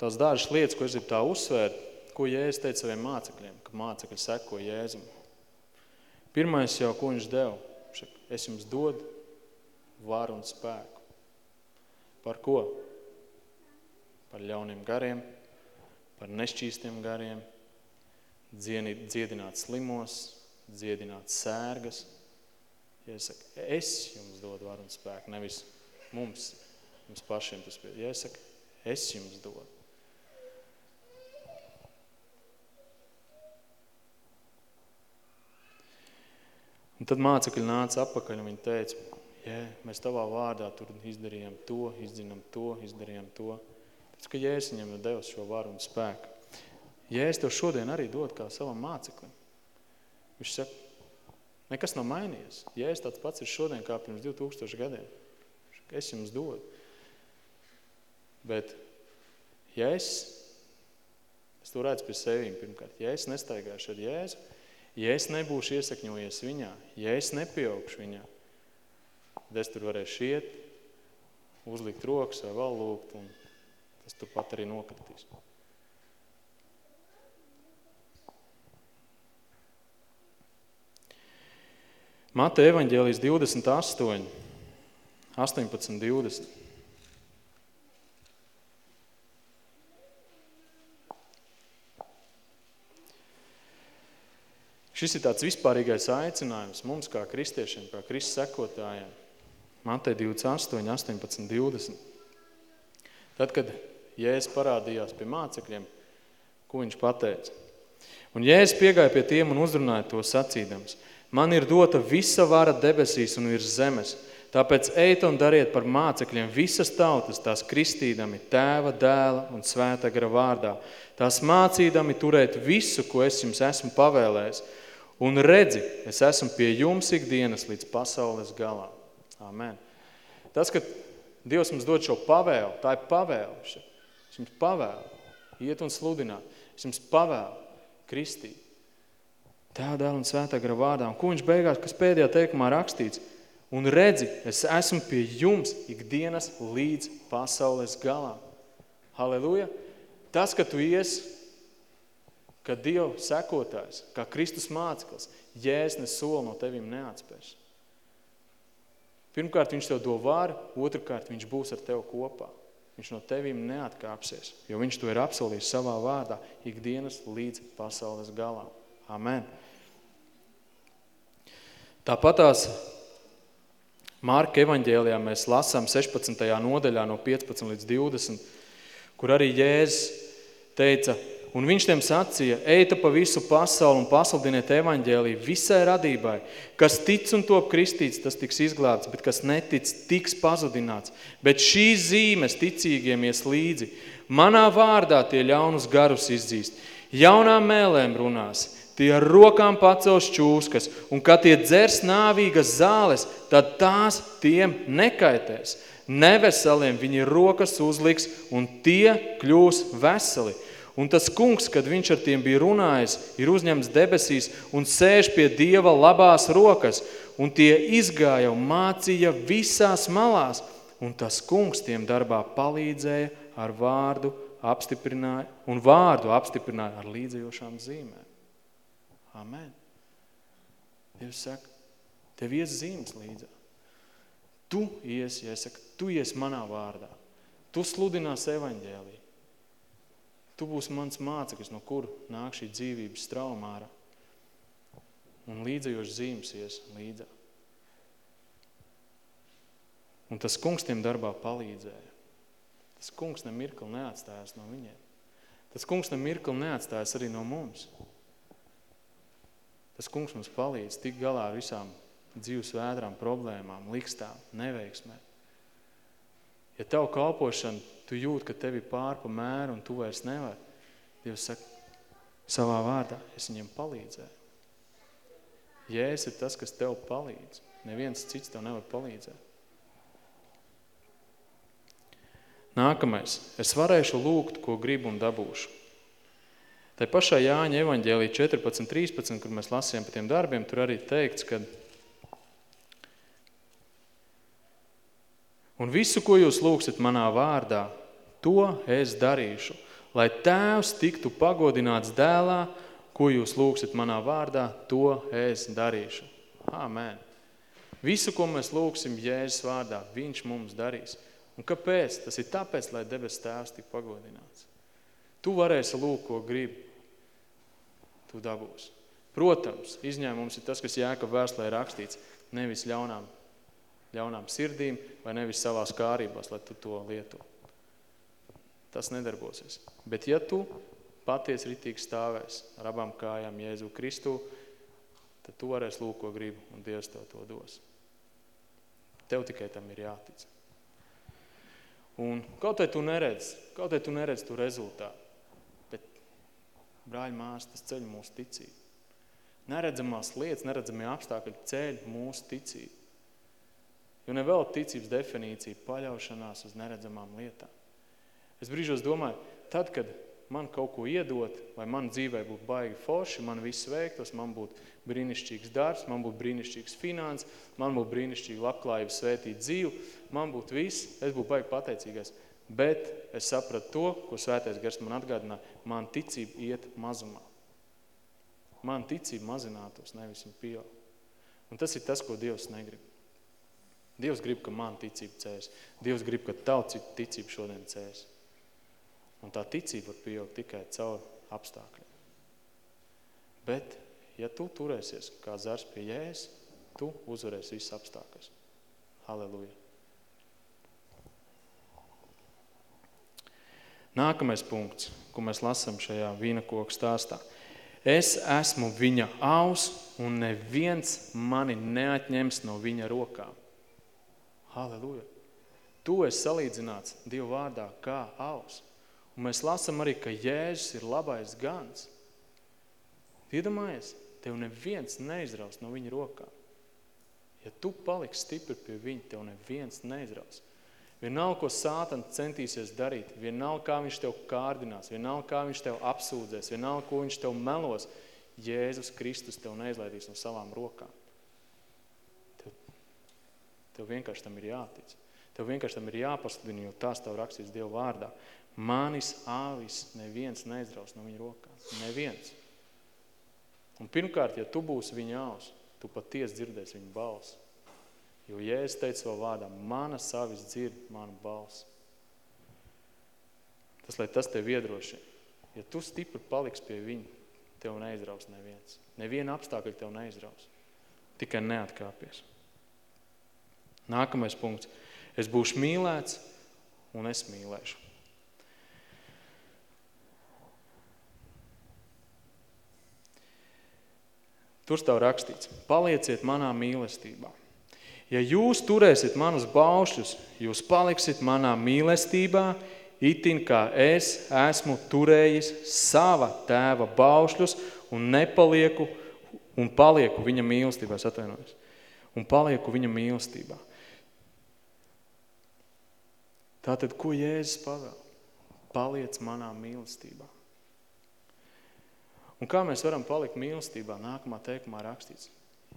tās dažas lietas, ko es gribu tā uzsvērt, ko Jēzus teica saviem mācekļiem, ka mācekļi seko Jēzum. Pirmais jau, ko viņš deva, es jums dodu varu un spēku. Par ko? Par ļauniem gariem, par nešķīstiem gariem, dziedināt slimos, dziedināt sērgas, Ja es jums dodu varu un spēku, nevis mums, mums pašiem tas pie. Ja es jums dodu. Un tad mācekļi nāca apakaļ un viņi teica, ja mēs tavā vārdā tur izdarījām to, izdzinām to, izdarījām to. Tāpēc, ka Jēzus viņam ir devis šo varu un spēku. Jēzus tev šodien arī dod kā savam māceklim. Viņš saka, Nekas nav mainījies. Es tāds pats ir šodien kā pirms 2000 gadiem, es jums dodu. Bet, ja es, es to redzu pie sevīm pirmkārt, ja es nestaigāšu ar Jēzu, ja es nebūšu iesakņojies viņā, ja es nepieaugšu viņā, tad es tur varēšu iet uzlikt rokas vai vēl lūgt, un tas turpat arī nokritīs. Mata evaņģēlijas 28, 18, 20. Šis ir tāds vispārīgais aicinājums mums kā kristiešiem, kā Kristus sekotājiem. Matei 28, 18, 20. Tad, kad Jēzus parādījās pie mācekļiem, ko viņš pateica? Un Jēzus piegāja pie tiem un uzrunāja to sacīdams. Man ir dota visa vara debesīs un virs zemes. Tāpēc ejiet un dariet par mācekļiem visas tautas, tās kristīdami tēva, dēla un svēta gara vārdā. Tās mācīdami turēt visu, ko es jums esmu pavēlējis – Un redzi, es esmu pie jums ikdienas līdz pasaules galā. Amen. Tas, ka Dievs mums dod šo pavēlu, tā ir pavēle. Es jums pavēlu iet un sludināt. Es jums pavēlu kristīt. Tēva dēla un svētā gara vārdā. Un ko viņš beigās, kas pēdējā teikumā rakstīts? Un redzi, es esmu pie jums ikdienas līdz pasaules galā. Halleluja! Tas, ka tu ies ka Dieva sekotājs, kā Kristus māceklis, jēsnes soli no tevim neatspēs. Pirmkārt, viņš tev do varu, otrkārt, viņš būs ar tev kopā. Viņš no tevīm neatkāpsies, jo viņš to ir apsolījis savā vārdā ikdienas līdz pasaules galām. Amen. Tāpatās Mārka evaņģēlijā mēs lasām 16. nodaļā no 15 līdz 20, kur arī Jēzus teica, Un viņš tiem sacīja, eita pa visu pasauli un pasludiniet evaņģēliju visai radībai. Kas tic un top kristīts, tas tiks izglābts, bet kas netic, tiks pazudināts. Bet šīs zīmes ticīgiem ies līdzi. Manā vārdā tie ļaunus garus izdzīst. Jaunām mēlēm runās, tie ar rokām pacels čūskas, un kad tie dzers nāvīgas zāles, tad tās tiem nekaitēs. Neveseliem viņi rokas uzliks, un tie kļūs veseli. Un tas kungs, kad viņš ar tiem bija runājis, ir uzņemts debesīs un sēž pie Dieva labās rokas, un tie izgāja un mācīja visās malās, un tas kungs tiem darbā palīdzēja ar vārdu apstiprināja, un vārdu apstiprināja ar līdzējošām zīmēm. Amen. Dievs saka, tev ies zīmes līdzā. Tu ies, ja es saku, tu ies manā vārdā. Tu sludinās evaņģēliju. Tu būsi mans māceklis, no kur nāk šī dzīvības strauma ārā. Un līdzējoši zīmes ies līdzā. Un tas kungs tiem darbā palīdzēja. Tas kungs nemirkli neatstājas no viņiem. Tas kungs nemirkli neatstājas arī no mums. Tas kungs mums palīdz tik galā ar visām dzīves vēdrām, problēmām, likstām, neveiksmēm. Ja tavu kalpošanu tu jūt, ka tevi pārpa mēru un tu vairs nevar, Dievs saka, savā vārdā es viņiem palīdzēju. Jēzus ir tas, kas tev palīdz. Neviens cits tev nevar palīdzēt. Nākamais. Es varēšu lūgt, ko gribu un dabūšu. Tai pašā Jāņa evaņģēlī 14.13, kur mēs lasījām par tiem darbiem, tur arī teikts, ka Un visu, ko jūs lūgsiet manā vārdā, to es darīšu, lai tēvs tiktu pagodināts dēlā, ko jūs lūgsiet manā vārdā, to es darīšu. Āmen. Visu, ko mēs lūgsim Jēzus vārdā, viņš mums darīs. Un kāpēc? Tas ir tāpēc, lai debes tēvs tik pagodināts. Tu varēsi lūgt, ko gribi. Tu dabūsi. Protams, izņēmums ir tas, kas Jēkab vēstulē rakstīts, nevis ļaunām ļaunām sirdīm vai nevis savās kārībās, lai tu to lieto. Tas nedarbosies. Bet ja tu paties ritīgi stāvēs ar abām kājām Jēzu Kristu, tad tu varēsi lūk, ko gribu, un Dievs tev to dos. Tev tikai tam ir jātic. Un kaut vai tu neredz, kaut vai tu neredz tu rezultātu, brāļi mās, tas ceļ mūsu ticību. Neredzamās lietas, neredzamie apstākļi ceļ mūsu ticību. Jo nevēl ticības definīcija paļaušanās uz neredzamām lietām. Es brīžos domāju, tad, kad man kaut ko iedot, lai man dzīvē būtu baigi forši, man viss veiktos, man būtu brīnišķīgs darbs, man būtu brīnišķīgs finans, man būtu brīnišķīga labklājība svētīt dzīvu, man būtu viss, es būtu baigi pateicīgais. Bet es sapratu to, ko svētais gars man atgādināja, man ticība iet mazumā. Man ticība mazinātos, nevis viņa pieaug. Un tas ir tas, ko Dievs negrib. Dievs grib, ka man ticība cēs. Dievs grib, ka tavu ticība šodien cēs. Un tā ticība var pieaugt tikai caur apstākļiem. Bet, ja tu turēsies kā zars pie jēs, tu uzvarēsi visas apstākļus. Halleluja. Nākamais punkts, ko mēs lasam šajā vīna koku stāstā. Es esmu viņa aus, un neviens mani neatņems no viņa rokām. Halleluja. Tu esi salīdzināts Dievu vārdā kā aus. Un mēs lasam arī, ka Jēzus ir labais gans. Iedomājies, tev neviens neizraus no viņa rokām. Ja tu paliksi stipri pie viņa, tev neviens neizraus. Vienalga, ko sātans centīsies darīt, vienalga, kā viņš tev kārdinās, vienalga, kā viņš tev apsūdzēs, vienalga, ko viņš tev melos, Jēzus Kristus tev neizlaidīs no savām rokām. Tev, tev vienkārši tam ir jātic. Tev vienkārši tam ir jāpasludina, jo tās tev rakstīts Dievu vārdā. Manis āvis neviens neizraus no viņa rokām. Neviens. Un pirmkārt, ja tu būsi viņa āvs, tu patiesi dzirdēsi viņa balsi. Jo Jēzus teica savu vārdā, mana savis dzird manu balsi. Tas, lai tas tev iedrošina. Ja tu stipri paliks pie viņa, tev neizraus neviens. Neviena apstākļa tev neizraus. Tikai neatkāpies. Nākamais punkts. Es būšu mīlēts un es mīlēšu. Tur stāv rakstīts, palieciet manā mīlestībā. Ja jūs turēsiet manus baušļus, jūs paliksiet manā mīlestībā, itin kā es esmu turējis sava tēva baušļus un nepalieku un palieku viņa mīlestībā, es atvainojos, un palieku viņa mīlestībā. Tātad, ko Jēzus pavēl? Paliec manā mīlestībā. Un kā mēs varam palikt mīlestībā? Nākamā teikumā rakstīts.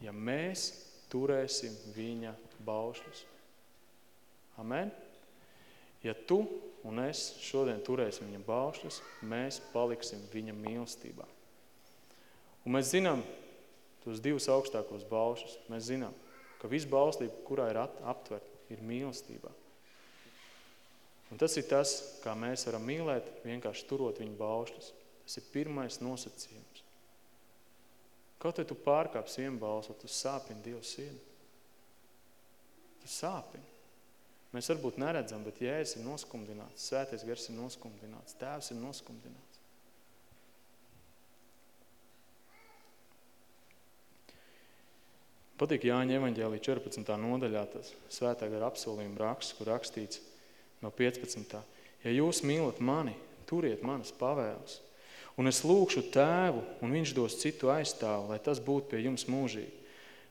Ja mēs turēsim viņa baušļus. Amen? Ja tu un es šodien turēsim viņa baušļus, mēs paliksim viņa mīlestībā. Un mēs zinām tos divus augstākos baušļus. Mēs zinām, ka viss bauslība, kurā ir aptvert, ir mīlestībā. Un tas ir tas, kā mēs varam mīlēt, vienkārši turot viņa baušļus. Tas ir pirmais nosacījums. Kaut vai tu pārkāps vienu balsu, tu sāpini Dievu sirdi. Tu sāpini. Mēs varbūt neredzam, bet Jēzus ir noskumdināts, Svētais gars ir noskumdināts, Tēvs ir noskumdināts. Patīk Jāņa evaņģēlī 14. nodaļā tas Svētā gara apsolījuma raksts, kur rakstīts no 15. Ja jūs mīlat mani, turiet manas pavēles, Un es lūkšu tēvu, un viņš dos citu aizstāvu, lai tas būtu pie jums mūžīgi.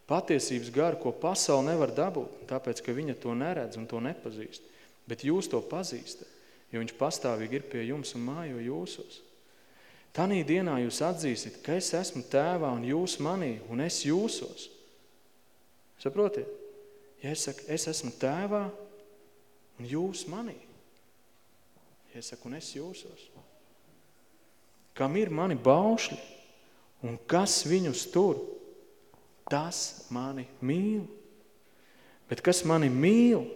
Patiesības garu, ko pasauli nevar dabūt, tāpēc, ka viņa to neredz un to nepazīst. Bet jūs to pazīstat, jo viņš pastāvīgi ir pie jums un mājo jūsos. Tanī dienā jūs atzīsiet, ka es esmu tēvā un jūs manī, un es jūsos. Saprotiet? Ja es saku, es esmu tēvā un jūs manī. Ja es saku, un es jūsos kam ir mani baušļi un kas viņus tur, tas mani mīl. Bet kas mani mīl,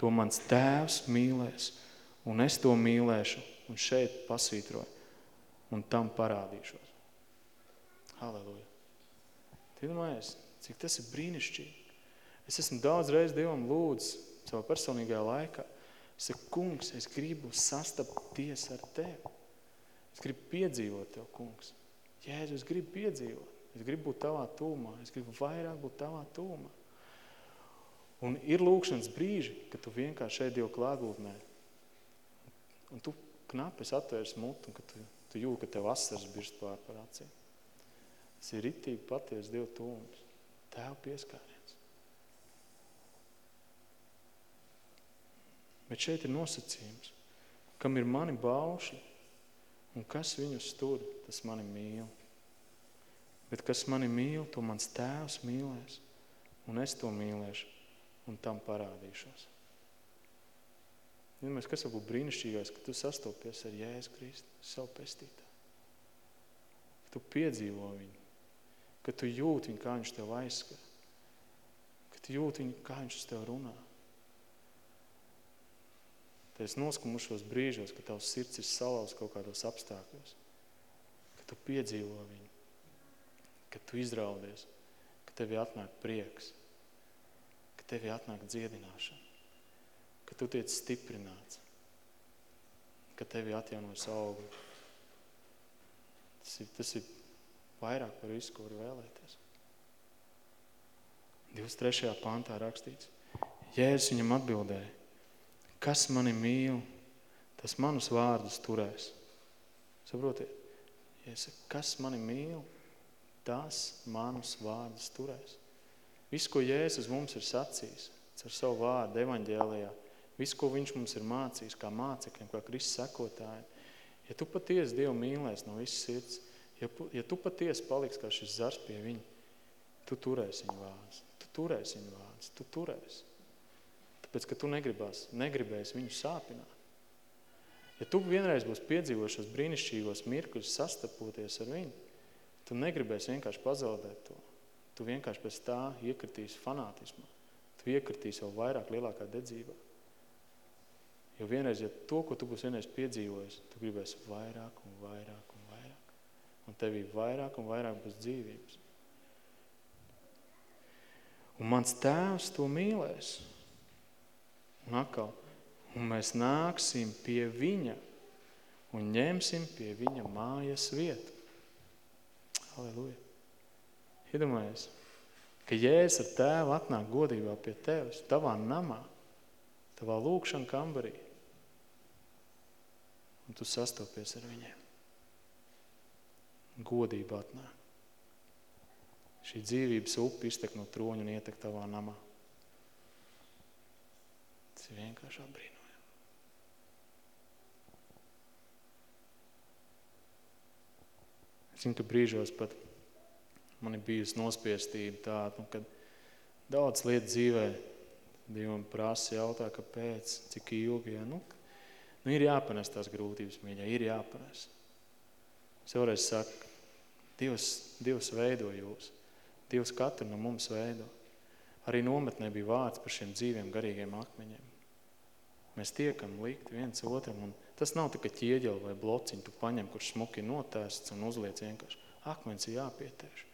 to mans tēvs mīlēs, un es to mīlēšu, un šeit pasvītroju, un tam parādīšos. Halleluja. Tīdomājies, cik tas ir brīnišķīgi. Es esmu daudz reiz Dievam lūdzu savā personīgajā laikā. Es saku, kungs, es gribu sastapties ar tevi. Es gribu piedzīvot Tev, kungs. Jēzu, es gribu piedzīvot. Es gribu būt Tavā tūmā. Es gribu vairāk būt Tavā tūmā. Un ir lūkšanas brīži, kad tu vienkārši šeit Dievu klātbūtnē. Un tu knapi esi atvērs mutu, un kad tu, tu jūti, ka tev asars birst pār par acīm. Tas ir ritīgi paties Dievu tūms. Tev pieskāriens. Bet šeit ir nosacījums, kam ir mani baušļi, Un kas viņus tur, tas mani mīl. Bet kas mani mīl, to mans tēvs mīlēs. Un es to mīlēšu un tam parādīšos. Zinājums, kas var būt brīnišķīgais, ka tu sastopies ar Jēzu Kristu, savu pestītāju. Ka tu piedzīvo viņu, ka tu jūti viņu, kā viņš tev aizskar, ka tu jūti viņu, kā viņš uz tev runā. Tajos noskumušos brīžos, ka tavs sirds ir salauz kaut kādos apstākļos, ka tu piedzīvo viņu, ka tu izraudies, ka tevi atnāk prieks, ka tevi atnāk dziedināšana, ka tu tiec stiprināts, ka tevi atjaunos augli. Tas ir, tas ir vairāk par visu, ko var vēlēties. 23. pantā rakstīts. Jēzus viņam atbildēja, kas mani mīl, tas manus vārdus turēs. Saprotiet? Jēzus, kas mani mīl, tas manus vārdus turēs. Viss, ko Jēzus mums ir sacījis ar savu vārdu evaņģēlijā, viss, ko viņš mums ir mācījis kā mācekļiem, kā Kristus sekotāji, ja tu patiesi Dievu mīlēs no visas sirds, ja, ja tu patiesi paliks kā šis zars pie viņa, tu turēsi viņu vārdus, tu turēsi viņu vārdus, tu turēsi. Tāpēc, ka tu negribās, negribēsi viņu sāpināt. Ja tu vienreiz būs piedzīvošos brīnišķīgos mirkļus sastapoties ar viņu, tu negribēsi vienkārši pazaudēt to. Tu vienkārši pēc tā iekritīsi fanātismā. Tu iekritīsi vēl vairāk lielākā dedzībā. Jo vienreiz, ja to, ko tu būsi vienreiz piedzīvojis, tu gribēsi vairāk un vairāk un vairāk. Un tevī vairāk un vairāk būs dzīvības. Un mans tēvs to mīlēs. Un atkal, un mēs nāksim pie viņa un ņemsim pie viņa mājas vietu. Halleluja. Iedomājies, ka Jēzus ar tēvu atnāk godībā pie tevis, tavā namā, tavā lūkšana kambarī, un tu sastopies ar viņiem. Godība atnāk. Šī dzīvības upe iztek no troņa un ietek tavā namā. Tas ir vienkārši apbrīnojami. Es zinu, ka brīžos pat man ir bijusi nospiestība tāda, nu, kad daudz lietas dzīvē Dievam prasa jautā, kāpēc, cik ilgi, ja, nu, nu, ir jāpanes tās grūtības, mīļā, ir jāpanes. Es vēlreiz saku, Dievs, Dievs veido jūs, Dievs katru no mums veido. Arī nometnē bija vārds par šiem dzīviem garīgiem akmeņiem. Mēs tiekam likt viens otram, un tas nav tikai ķieģeli vai blociņu, tu paņem, kurš smuki notēsts un uzliec vienkārši. Akmens ir jāpietēš.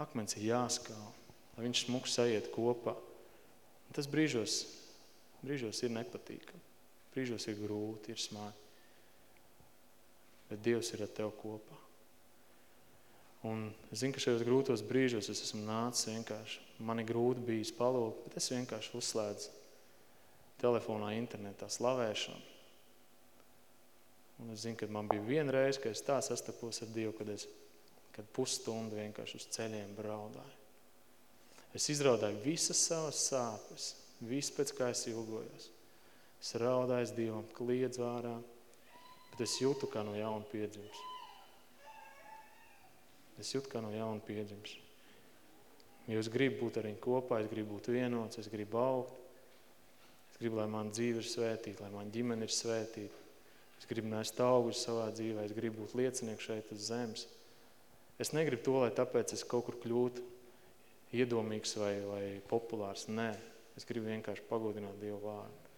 Akmens ir jāskāv, lai viņš smuks sajiet kopā. Un tas brīžos, brīžos ir nepatīkami. Brīžos ir grūti, ir smagi. Bet Dievs ir ar tev kopā. Un es zinu, ka šajos grūtos brīžos es esmu nācis vienkārši. Man ir grūti bijis palūkt, bet es vienkārši uzslēdzu telefonā, internetā slavēšanu. Un es zinu, ka man bija viena reize, ka es tā sastapos ar Dievu, kad es kad pusstundu vienkārši uz ceļiem braudāju. Es izraudāju visas savas sāpes, visu pēc kā es ilgojos. Es raudāju Dievam, kliedzu ārā, bet es jūtu kā no jauna piedzims. Es jūtu kā no jauna piedzims. Jo es gribu būt ar viņu kopā, es gribu būt vienots, es gribu augt. Gribu, lai man dzīve ir svētīta, lai man ģimene ir svētīta. Es gribu nest augus savā dzīvē, es gribu būt liecinieks šeit uz zemes. Es negribu to, lai tāpēc es kaut kur kļūtu iedomīgs vai, vai populārs. Nē, es gribu vienkārši pagodināt Dievu vārdu.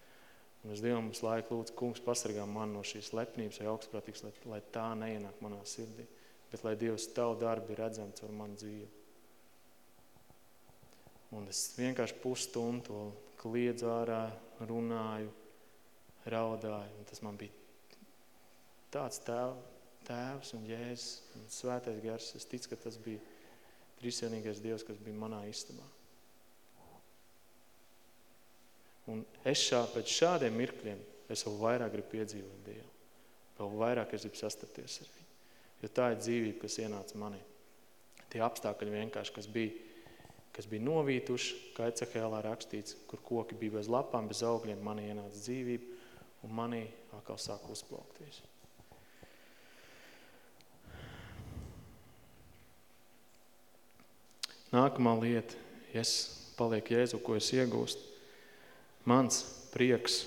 Un es Dievam uz laiku lūdzu, kungs pasargā man no šīs lepnības vai augstprātīgas, lai, lai tā neienāk manā sirdī. Bet lai Dievs tavu darbi redzam caur manu dzīvi. Un es vienkārši pusstundu to kliedzu ārā, runāju, raudāju. Un tas man bija tāds tēv, Tēvs un Jēzus un Svētais Gars. Es ticu, ka tas bija trīsienīgais Dievs, kas bija manā istabā. Un es šā, pēc šādiem mirkļiem es vēl vairāk gribu piedzīvot Dievu. Vēl vairāk es gribu sastapties ar viņu. Jo tā ir dzīvība, kas ienāca manī. Tie apstākļi vienkārši, kas bija, kas bija novītuši, kā Ecehēlā rakstīts, kur koki bija bez lapām, bez augļiem, manī ienāca dzīvība, un manī atkal sāk uzplaukt visu. Nākamā lieta, es palieku Jēzu, ko es iegūstu, mans prieks,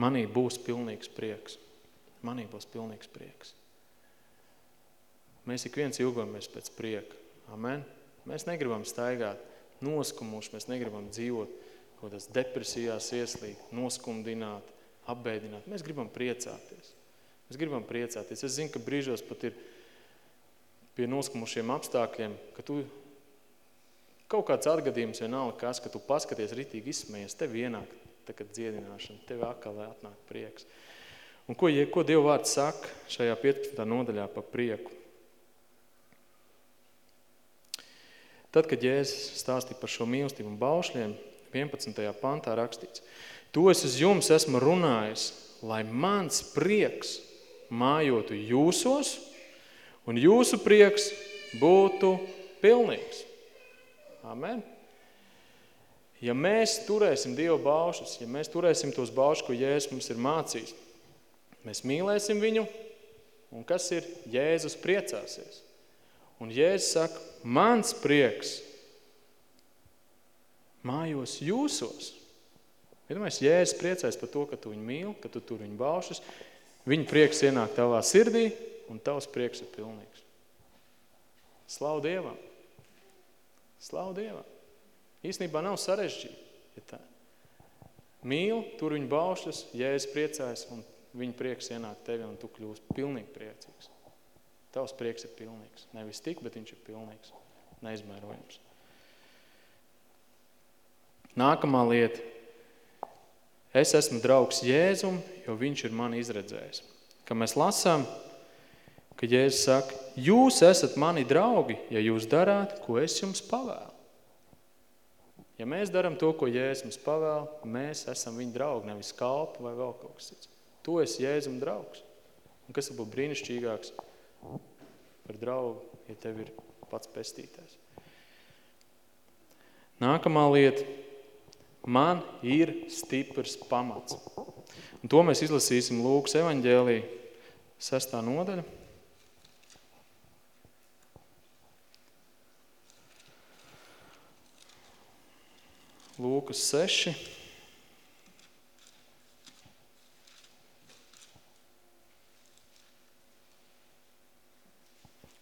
manī būs pilnīgs prieks. Manī būs pilnīgs prieks. Mēs ik viens ilgojamies pēc prieka. Amen. Mēs negribam staigāt noskumuši, mēs negribam dzīvot kādās depresijās ieslīgt, noskumdināt, apbēdināt. Mēs gribam priecāties. Mēs gribam priecāties. Es zinu, ka brīžos pat ir pie noskumušiem apstākļiem, ka tu kaut kāds atgadījums vienalga kas, ka tu paskaties ritīgi izsmējies, tev ienāk kā dziedināšana, tev atkal atnāk prieks. Un ko, ko Dieva vārds saka šajā 15. nodaļā par prieku? Tad, kad Jēzus stāstīja par šo mīlestību un baušļiem, 11. pantā rakstīts, to es uz jums esmu runājis, lai mans prieks mājotu jūsos un jūsu prieks būtu pilnīgs. Amen. Ja mēs turēsim Dieva baušas, ja mēs turēsim tos baušas, ko Jēzus mums ir mācījis, mēs mīlēsim viņu, un kas ir? Jēzus priecāsies. Un Jēzus saka, mans prieks mājos jūsos. Iedomājies, Jēzus priecājas par to, ka tu viņu mīli, ka tu tur viņu baušas, viņa prieks ienāk tavā sirdī, un tavs prieks ir pilnīgs. Slavu Dievam! Slavu Dievam! Īstenībā nav sarežģīti, ja tā. Mīl, tur viņu baušas, Jēzus priecājas, un viņa prieks ienāk tevi, un tu kļūst pilnīgi priecīgs. Tavs prieks ir pilnīgs. Nevis tik, bet viņš ir pilnīgs. Neizmērojams. Nākamā lieta. Es esmu draugs Jēzum, jo viņš ir mani izredzējis. Kad mēs lasām, ka Jēzus saka, jūs esat mani draugi, ja jūs darāt, ko es jums pavēlu. Ja mēs darām to, ko Jēzus mums pavēl, mēs esam viņa draugi, nevis kalpi vai vēl kaut kas cits. Tu esi Jēzum draugs. Un kas būtu brīnišķīgāks par draugu, ja tev ir pats pestītājs. Nākamā lieta. Man ir stiprs pamats. Un to mēs izlasīsim Lūkas evaņģēlī sestā nodaļa. Lūkas 6.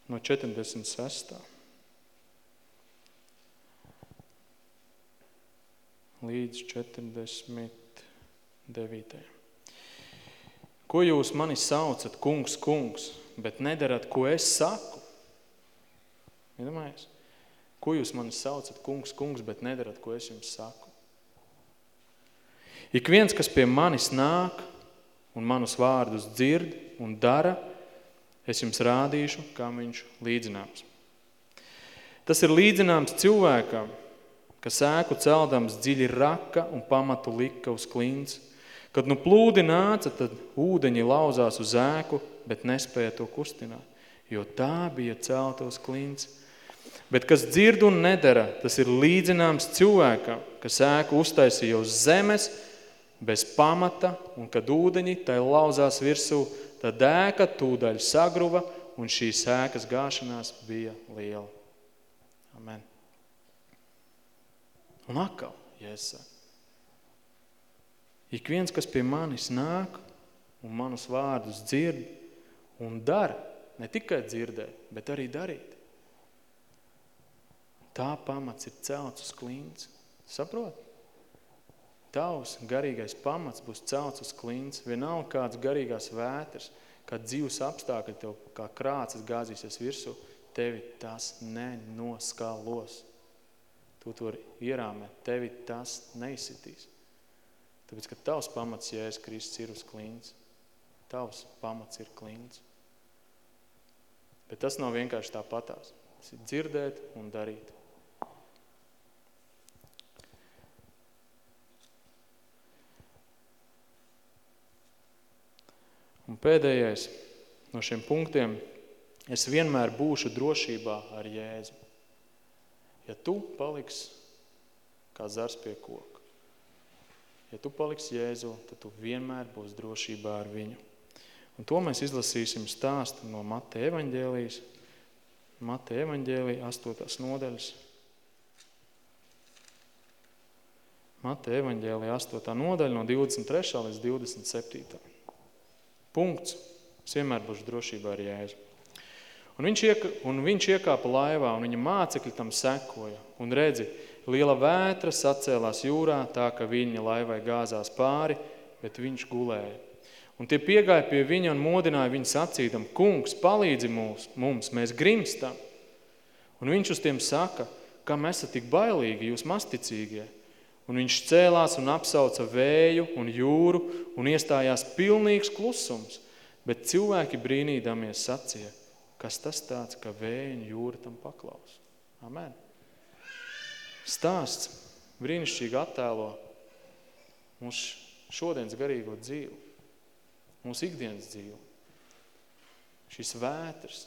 No 46. līdz 49. Ko jūs mani saucat, kungs, kungs, bet nedarat, ko es saku? Iedomājies? Ko jūs mani saucat, kungs, kungs, bet nedarat, ko es jums saku? Ik viens, kas pie manis nāk un manus vārdus dzird un dara, es jums rādīšu, kam viņš līdzināms. Tas ir līdzināms cilvēkam, kas ēku celdams dziļi raka un pamatu lika uz klints. Kad nu plūdi nāca, tad ūdeņi lauzās uz ēku, bet nespēja to kustināt, jo tā bija celta uz klints. Bet kas dzird un nedara, tas ir līdzināms cilvēkam, kas ēku uztaisīja uz zemes, bez pamata, un kad ūdeņi tai lauzās virsū, Tad ēka tūdaļ sagruva, un šīs ēkas gāšanās bija liela. Amen. Un atkal, Jēzus saka, ik viens, kas pie manis nāk un manus vārdus dzird un dara, ne tikai dzirdēt, bet arī darīt. Tā pamats ir celts uz klints. Saprot? Tavs garīgais pamats būs celts uz klints. Vienalga kāds garīgās vētras, kā dzīves apstākļi tev kā krācis gāzīsies virsū, tevi tas nenoskalos. Tu tur ierāmē, tevi tas neizsitīs. Tāpēc, ka tavs pamats, Jēzus Kristus, ir uz klints. Tavs pamats ir klints. Bet tas nav vienkārši tāpatās. Tas ir dzirdēt un darīt. Un pēdējais no šiem punktiem, es vienmēr būšu drošībā ar Jēzu. Ja tu paliks kā zars pie koka, ja tu paliks Jēzu, tad tu vienmēr būs drošībā ar viņu. Un to mēs izlasīsim stāstu no Mateja evaņģēlijas, Mata evaņģēlī, 8. nodaļas. Mata evaņģēlī, 8. nodaļa no 23. līdz 27. Punkts. Es vienmēr būšu drošībā ar Jēzu. Un viņš, ieka, un viņš iekāpa laivā, un viņa mācekļi tam sekoja. Un redzi, liela vētra sacēlās jūrā, tā ka viņa laivai gāzās pāri, bet viņš gulēja. Un tie piegāja pie viņa un modināja viņu sacītam, kungs, palīdzi mums, mums, mēs grimstam. Un viņš uz tiem saka, kam esat tik bailīgi, jūs masticīgie. Un viņš cēlās un apsauca vēju un jūru un iestājās pilnīgs klusums. Bet cilvēki brīnīdamies sacīja, kas tas tāds, ka vēja un jūra tam paklaus. Amen. Stāsts brīnišķīgi attēlo mūsu šodienas garīgo dzīvi mūsu ikdienas dzīve, šīs vētras,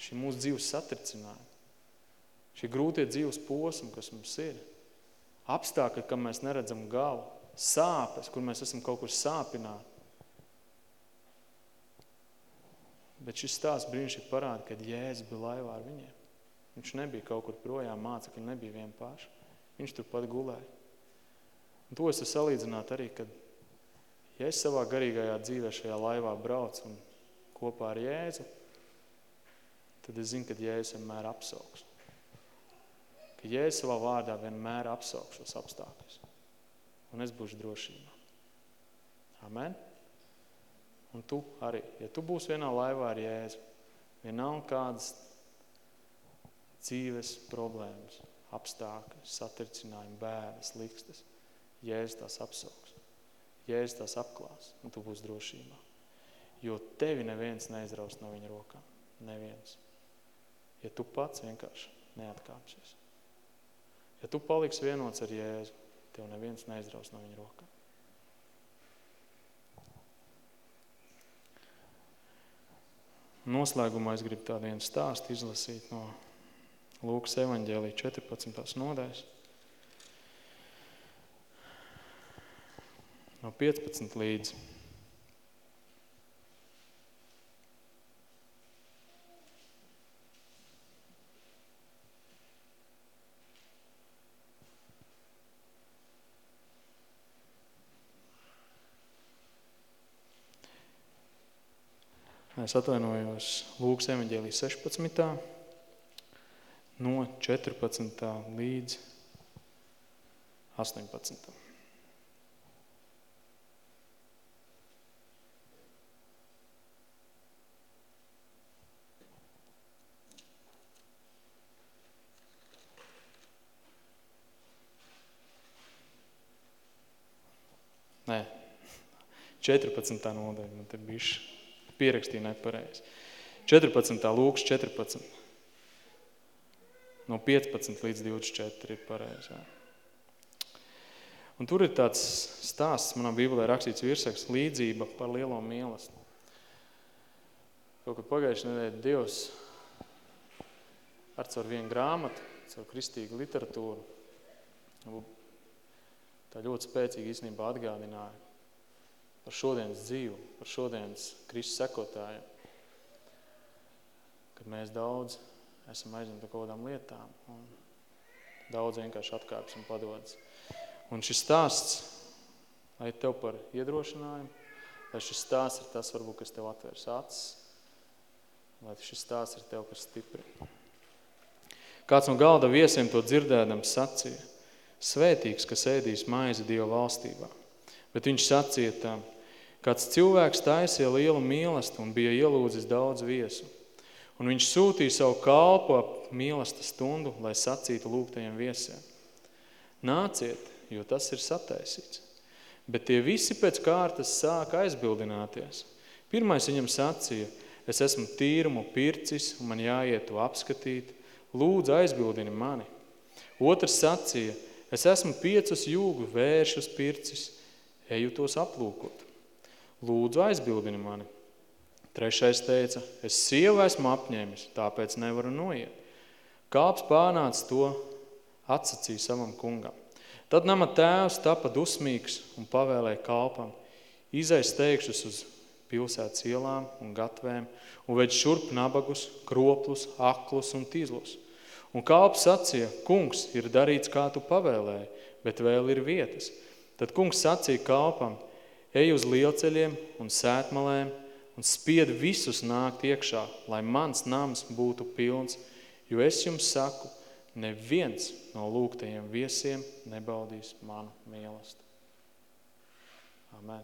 šī mūsu dzīves satricinājuma, šie grūtie dzīves posmi, kas mums ir, apstākļi, kam mēs neredzam galu, sāpes, kur mēs esam kaut kur sāpināti. Bet šis stāsts brīnišķīgi parāda, ka Jēzus bija laivā ar viņiem. Viņš nebija kaut kur projām, mācekļi nebija vien paši. Viņš tur pat gulēja. Un to es salīdzinātu arī, kad Ja es savā garīgajā dzīvē šajā laivā braucu un kopā ar Jēzu, tad es zinu, ka Jēzus vienmēr apsauks. Ka Jēzus savā vārdā vienmēr apsauks šos apstākļus. Un es būšu drošībā. Amen. Un tu arī, ja tu būsi vienā laivā ar Jēzu, vienalga kādas dzīves problēmas, apstākļi, satricinājumi, bēdas, likstas, Jēzus tās apsauks. Jēzus tās apklās, un tu būsi drošībā. Jo tevi neviens neizraus no viņa rokām. Neviens. Ja tu pats vienkārši neatkāpsies. Ja tu paliksi vienots ar Jēzu, tev neviens neizraus no viņa rokām. Noslēgumā es gribu tādu vienu stāstu izlasīt no Lūkas evaņģēlī 14. nodaļas. no 15 līdz. Es atvainojos Lūkas evaņģēlī 16. no 14. līdz 18. Nē, 14. nodaļa, man te bišķi pierakstīja nepareizi. 14. lūks 14. No 15 līdz 24 ir pareizi. Un tur ir tāds stāsts, manā bībelē rakstīts virsaks, līdzība par lielo mīlestību. Kaut kad pagājušajā nedēļā Dievs ar caur vienu grāmatu, caur kristīgu literatūru, tā ļoti spēcīgi īstenībā atgādināja par šodienas dzīvu, par šodienas Kristus sekotājiem, kad mēs daudz esam aizņemti kaut kādām lietām un daudz vienkārši atkāpjas un padodas. Un šis stāsts, lai tev par iedrošinājumu, lai šis stāsts ir tas, varbūt, kas tev atvērs acis, lai šis stāsts ir tev, kas stipri. Kāds no galda viesiem to dzirdēdams sacīja, svētīgs, kas ēdīs maizi Dieva valstībā. Bet viņš sacīja tam, kāds cilvēks taisīja lielu mīlestību un bija ielūdzis daudz viesu. Un viņš sūtīja savu kalpu ap mīlesta stundu, lai sacītu lūgtajiem viesiem. Nāciet, jo tas ir sataisīts. Bet tie visi pēc kārtas sāka aizbildināties. Pirmais viņam sacīja, es esmu tīrumu pircis un man jāiet to apskatīt. Lūdzu, aizbildini mani. Otrs sacīja, Es esmu piecus jūgu vēršus pircis, eju tos aplūkot. Lūdzu, aizbildini mani. Trešais teica, es sievu esmu apņēmis, tāpēc nevaru noiet. Kāps pārnāca to, atsacīja savam kungam. Tad nama tēvs tapa dusmīgs un pavēlēja kalpam, izais teikšus uz pilsētas ielām un gatvēm un ved šurp nabagus, kroplus, aklus un tīzlus. Un kalps sacīja, kungs, ir darīts, kā tu pavēlēji, bet vēl ir vietas. Tad kungs sacīja kalpam, ej uz lielceļiem un sētmalēm un spied visus nākt iekšā, lai mans nams būtu pilns, jo es jums saku, neviens no lūgtajiem viesiem nebaudīs manu mīlestību. Amen.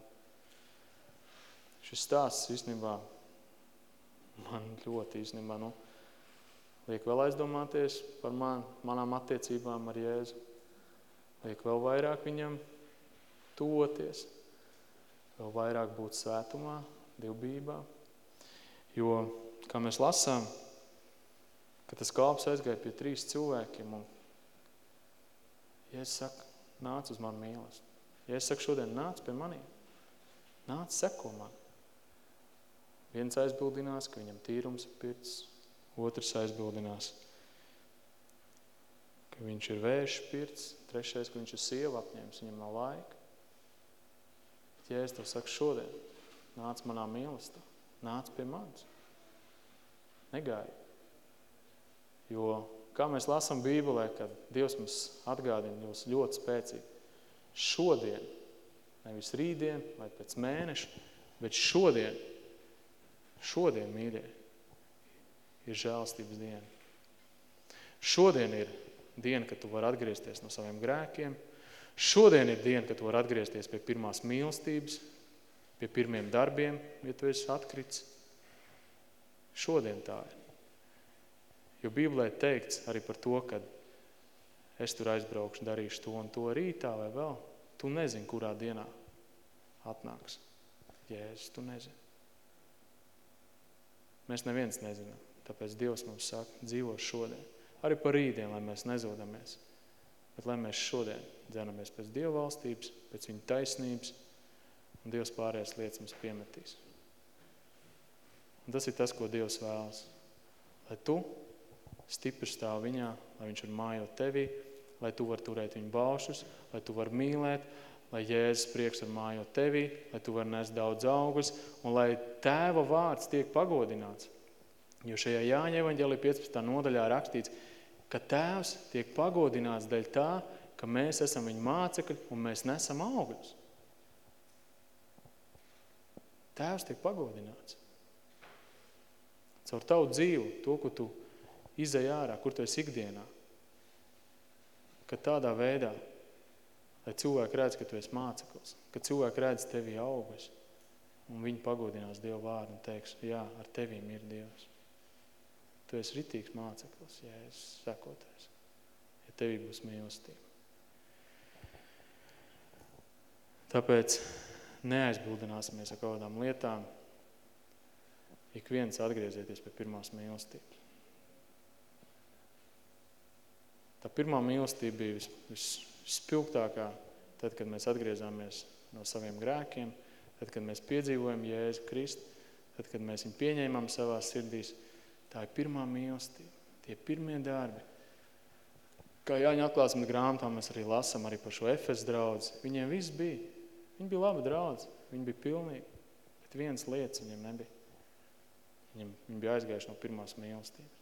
Šis stāsts īstenībā man ļoti īstenībā, nu, liek vēl aizdomāties par man, manām attiecībām ar Jēzu. Liek vēl vairāk viņam toties, vēl vairāk būt svētumā, divbībā. Jo, kā mēs lasām, ka tas kalps aizgāja pie trīs cilvēkiem un Jēzus saka, nāc uz manu mīlestību. Jēzus saka, šodien nāc pie maniem. Nāc, seko man. Viens aizbildinās, ka viņam tīrums ir pirts, otrs aizbildinās, ka viņš ir vērš pirts, trešais, ka viņš ir sieva apņēmis, viņam nav laika. Bet, es tev saku šodien, nāc manā mīlestā, nāc pie manis, negāji. Jo, kā mēs lasām Bībelē, kad Dievs mums atgādina jūs ļoti spēcīgi, šodien, nevis rītdien vai pēc mēneša, bet šodien – Šodien, mīļie, ir žēlstības diena. Šodien ir diena, kad tu vari atgriezties no saviem grēkiem. Šodien ir diena, kad tu vari atgriezties pie pirmās mīlestības, pie pirmiem darbiem, ja tu esi atkrits. Šodien tā ir. Jo Bībelē teikts arī par to, ka es tur aizbraukšu, darīšu to un to rītā vai vēl. Tu nezini, kurā dienā atnāks. Jēzus, tu nezini. Mēs neviens nezinām. Tāpēc Dievs mums saka, dzīvo šodien. Arī par rītdien, lai mēs nezodamies. Bet lai mēs šodien dzenamies pēc Dieva valstības, pēc viņa taisnības, un Dievs pārējās lietas mums piemetīs. Un tas ir tas, ko Dievs vēlas. Lai tu stipri stāv viņā, lai viņš var mājot tevī, lai tu var turēt viņu baušus, lai tu var mīlēt, lai Jēzus prieks var mājot tevī, lai tu var nest daudz augus un lai tēva vārds tiek pagodināts. Jo šajā Jāņa evaņģēlī 15. nodaļā rakstīts, ka tēvs tiek pagodināts dēļ tā, ka mēs esam viņa mācekļi un mēs nesam augļus. Tēvs tiek pagodināts. Caur tavu dzīvu, to, ko tu izai ārā, kur tu esi ikdienā. Ka tādā veidā Lai cilvēki redz, ka tu esi māceklis, ka cilvēki redz tevi augus, un viņi pagodinās Dievu vārdu un teiks, jā, ar tevīm ir Dievs. Tu esi ritīgs māceklis, ja es sekoties, ja tevī būs mīlestība. Tāpēc neaizbildināsimies ar kaut kādām lietām, ik viens atgriezieties pie pirmās mīlestības. Tā pirmā mīlestība bija vis, vis, spilgtākā, tad, kad mēs atgriezāmies no saviem grēkiem, tad, kad mēs piedzīvojam Jēzu Kristu, tad, kad mēs viņu pieņēmām savā sirdīs, tā ir pirmā mīlestība, tie pirmie darbi. Kā Jāņa atklāsmes grāmatā mēs arī lasām arī par šo Efes draudzi. Viņiem viss bija. Viņi bija labi draudzi, viņi bija pilnīgi, bet viens lietas viņiem nebija. Viņam, viņi bija aizgājuši no pirmās mīlestības.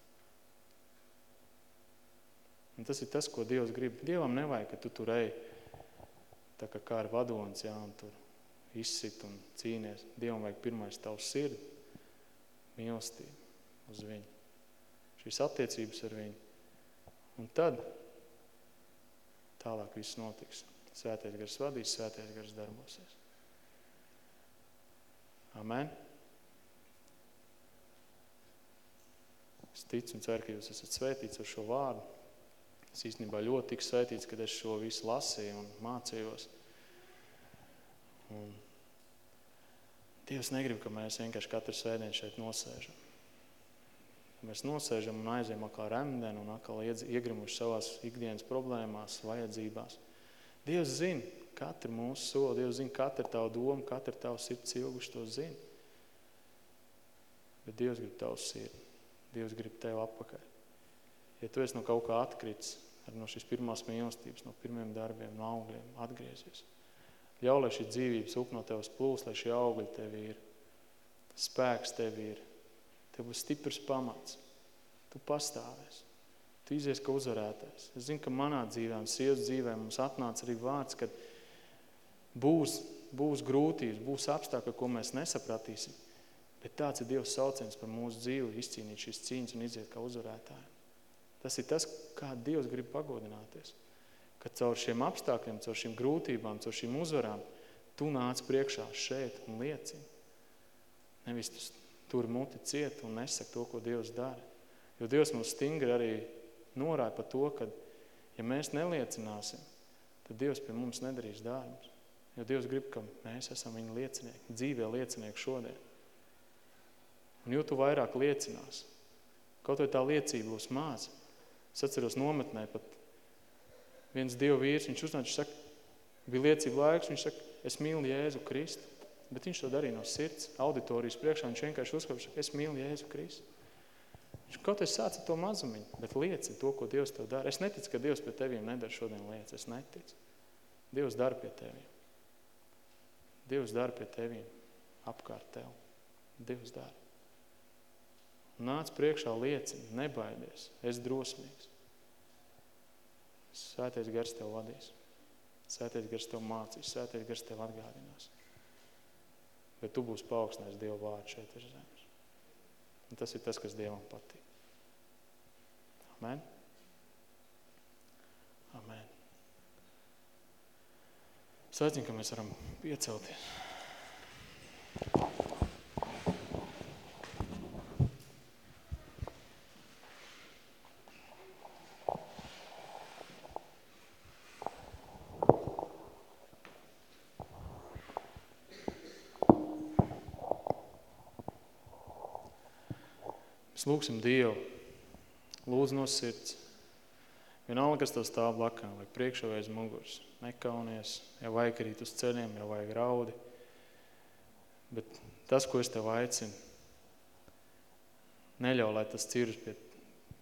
Un tas ir tas, ko Dievs grib. Dievam nevajag, ka tu tur ej tā kā kā ar vadons, jā, un tur izsit un cīnies. Dievam vajag pirmais tavs sirdi, mīlestību uz viņu. Šīs attiecības ar viņu. Un tad tālāk viss notiks. Svētais gars vadīs, svētais gars darbosies. Amen. Es ticu un ceru, ka jūs esat svētīts ar šo vārdu. Es īstenībā ļoti tik svētīts, kad es šo visu lasīju un mācījos. Un Dievs negrib, ka mēs vienkārši katru svētdienu šeit nosēžam. Mēs nosēžam un aizējam atkal remdeni un atkal iegrimuši savās ikdienas problēmās, vajadzībās. Dievs zina katru mūsu soli, Dievs zina katru tavu domu, katru tavu sirds ilguši to zina. Bet Dievs grib tavu sirdi. Dievs grib tevi apakaļ. Ja tu esi no kaut kā atkritis, no šīs pirmās mīlestības, no pirmiem darbiem, no augļiem, atgriezies. Ļauj, lai šī dzīvības up no tevis plūs, lai šie augļi tevi ir. spēks tev ir, tev būs stiprs pamats, tu pastāvēs, tu izies kā uzvarētājs. Es zinu, ka manā dzīvē sievas dzīvē mums atnāca arī vārds, kad būs, būs grūtības, būs apstākļi, ko mēs nesapratīsim, bet tāds ir Dievs sauciens par mūsu dzīvi, izcīnīt šīs cīņas un iziet kā uzvarētāji. Tas ir tas, kā Dievs grib pagodināties. Kad caur šiem apstākļiem, caur šīm grūtībām, caur šīm uzvarām, tu nāc priekšā šeit un liecini. Nevis tu tur muti ciet un nesaka to, ko Dievs dara. Jo Dievs mums stingri arī norāja par to, ka, ja mēs neliecināsim, tad Dievs pie mums nedarīs darbus. Jo Dievs grib, ka mēs esam viņa liecinieki, dzīvē liecinieki šodien. Un jo tu vairāk liecinās, kaut vai tā liecība būs māca. Es atceros nometnē pat viens Dievu vīrs, viņš uznāca, viņš saka, bija liecība laiks, viņš saka, es mīlu Jēzu Kristu. Bet viņš to darīja no sirds, auditorijas priekšā, viņš vienkārši uzkāpš, es mīlu Jēzu Kristu. Viņš kaut es sāca to mazumiņu, bet lieci to, ko Dievs tev dara. Es neticu, ka Dievs pie teviem nedara šodien lietas, es neticu. Dievs dara pie teviem. Dievs dara pie teviem, apkārt tev. Dievs dara. Nāc priekšā liecini, nebaidies, es drosmīgs. Svētais gars tev vadīs. Svētais gars tev mācīs, svētais gars tev atgādinās. Bet tu būsi paaugstinājis Dievu vārdu šeit uz zemes. Un tas ir tas, kas Dievam patīk. Amen. Amen. Es aicinu, ka mēs varam piecelties. Mēs lūksim Dievu, lūdzu no sirds. Vienalga, kas tev stāv blakā, vai priekšā vai aiz muguras. Nekaunies, ja vajag krīt uz ceļiem, ja vajag raudi. Bet tas, ko es tev aicinu, neļauj, lai tas cirus pie,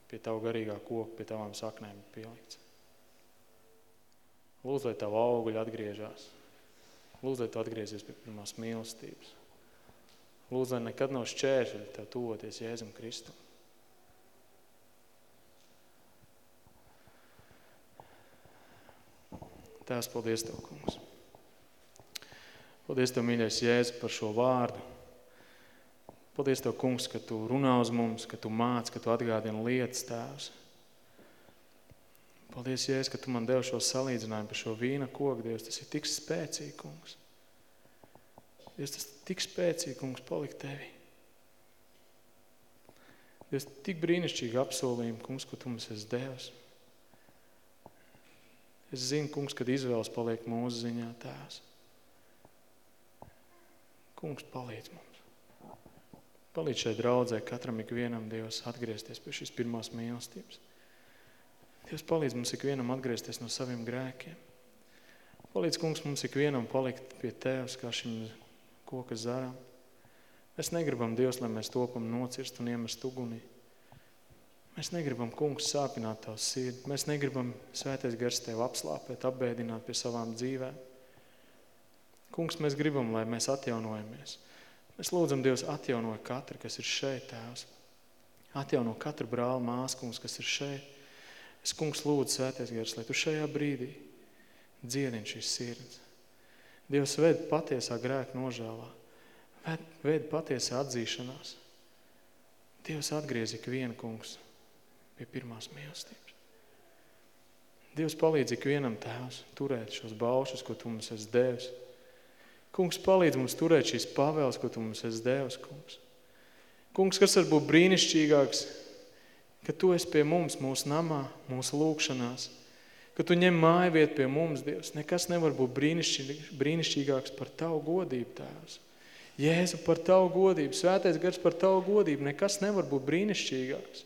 pie tavu garīgā koka, pie tavām saknēm pielikts. Lūdzu, lai tavu auguļi atgriežās. Lūdzu, lai tu atgriezies pie pirmās mīlestības. Lūdzu, lai nekad nav šķēršļi tev tuvoties Jēzum Kristu. Tēvs, paldies Tev, kungs. Paldies Tev, mīļais Jēzu, par šo vārdu. Paldies Tev, kungs, ka Tu runā uz mums, ka Tu māc, ka Tu atgādini lietas, Tēvs. Paldies, Jēzus, ka Tu man devi šo salīdzinājumu par šo vīna koku, Dievs. Tas ir tik spēcīgi, kungs. Dievs, tas tik spēcīgi, kungs, palikt Tevi. Dievs, tik brīnišķīgi apsolījumi, kungs, ko Tu mums esi devis. Es zinu, kungs, kad izvēles paliek mūsu ziņā tēvs. Kungs, palīdz mums. Palīdz šai draudzē katram ikvienam, Dievs, atgriezties pie šīs pirmās mīlestības. Dievs, palīdz mums ikvienam atgriezties no saviem grēkiem. Palīdz, kungs, mums ikvienam palikt pie Tevs, kā šim koka zaram. Mēs negribam, Dievs, lai mēs topam nocirst un iemest ugunī. Mēs negribam, kungs, sāpināt tavu sirdi. Mēs negribam svētais gars tev apslāpēt, apbēdināt pie savām dzīvēm. Kungs, mēs gribam, lai mēs atjaunojamies. Mēs lūdzam, Dievs, atjauno katru, kas ir šeit, Tēvs. Atjauno katru brāli, māsu, kungs, kas ir šeit. Es, kungs, lūdzu, svētais gars, lai tu šajā brīdī dziedini šīs sirds. Dievs ved patiesā grēka nožēlā. Ved, ved patiesā atzīšanās. Dievs atgriez ikvienu, kungs, pie pirmās mīlestības. Dievs palīdz ikvienam tēvs turēt šos baušus, ko tu mums esi devis. Kungs palīdz mums turēt šīs pavēles, ko tu mums esi devis, kungs. Kungs, kas var būt brīnišķīgāks, ka tu esi pie mums, mūsu namā, mūsu lūkšanās, ka tu ņem māju vietu pie mums, Dievs. Nekas nevar būt brīnišķīgāks par tavu godību, tēvs. Jēzu par tavu godību, svētais gars par tavu godību, nekas nevar būt brīnišķīgāks.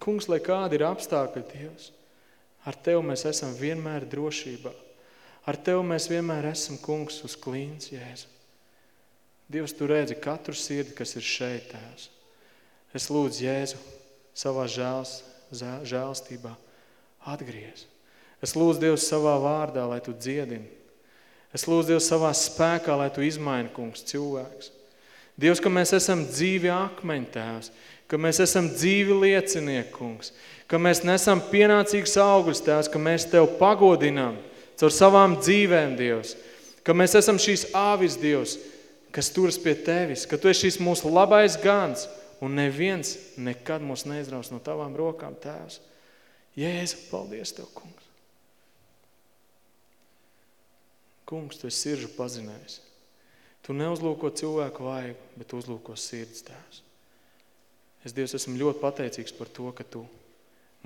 Kungs, lai kādi ir apstākļi, Dievs, ar Tev mēs esam vienmēr drošībā. Ar Tev mēs vienmēr esam, kungs, uz klīns, Jēzu. Dievs, Tu redzi katru sirdi, kas ir šeit, Tēvs. Es lūdzu Jēzu savā žēls, žēlstībā atgriez. Es lūdzu Dievs savā vārdā, lai Tu dziedini. Es lūdzu Dievs savā spēkā, lai Tu izmaini, kungs, cilvēks. Dievs, ka mēs esam dzīvi akmeņi, Tēvs, ka mēs esam dzīvi liecinieki, kungs, ka mēs nesam pienācīgs augļus, Tēvs, ka mēs Tev pagodinām caur savām dzīvēm, Dievs, ka mēs esam šīs āvis, Dievs, kas turas pie Tevis, ka Tu esi šis mūsu labais gans, un neviens nekad mūs neizraus no Tavām rokām, Tēvs. Jēzu, paldies Tev, kungs. Kungs, Tu esi siržu pazinējis. Tu neuzlūko cilvēku vaigu, bet uzlūko sirds tēvs. Es, Dievs, esmu ļoti pateicīgs par to, ka Tu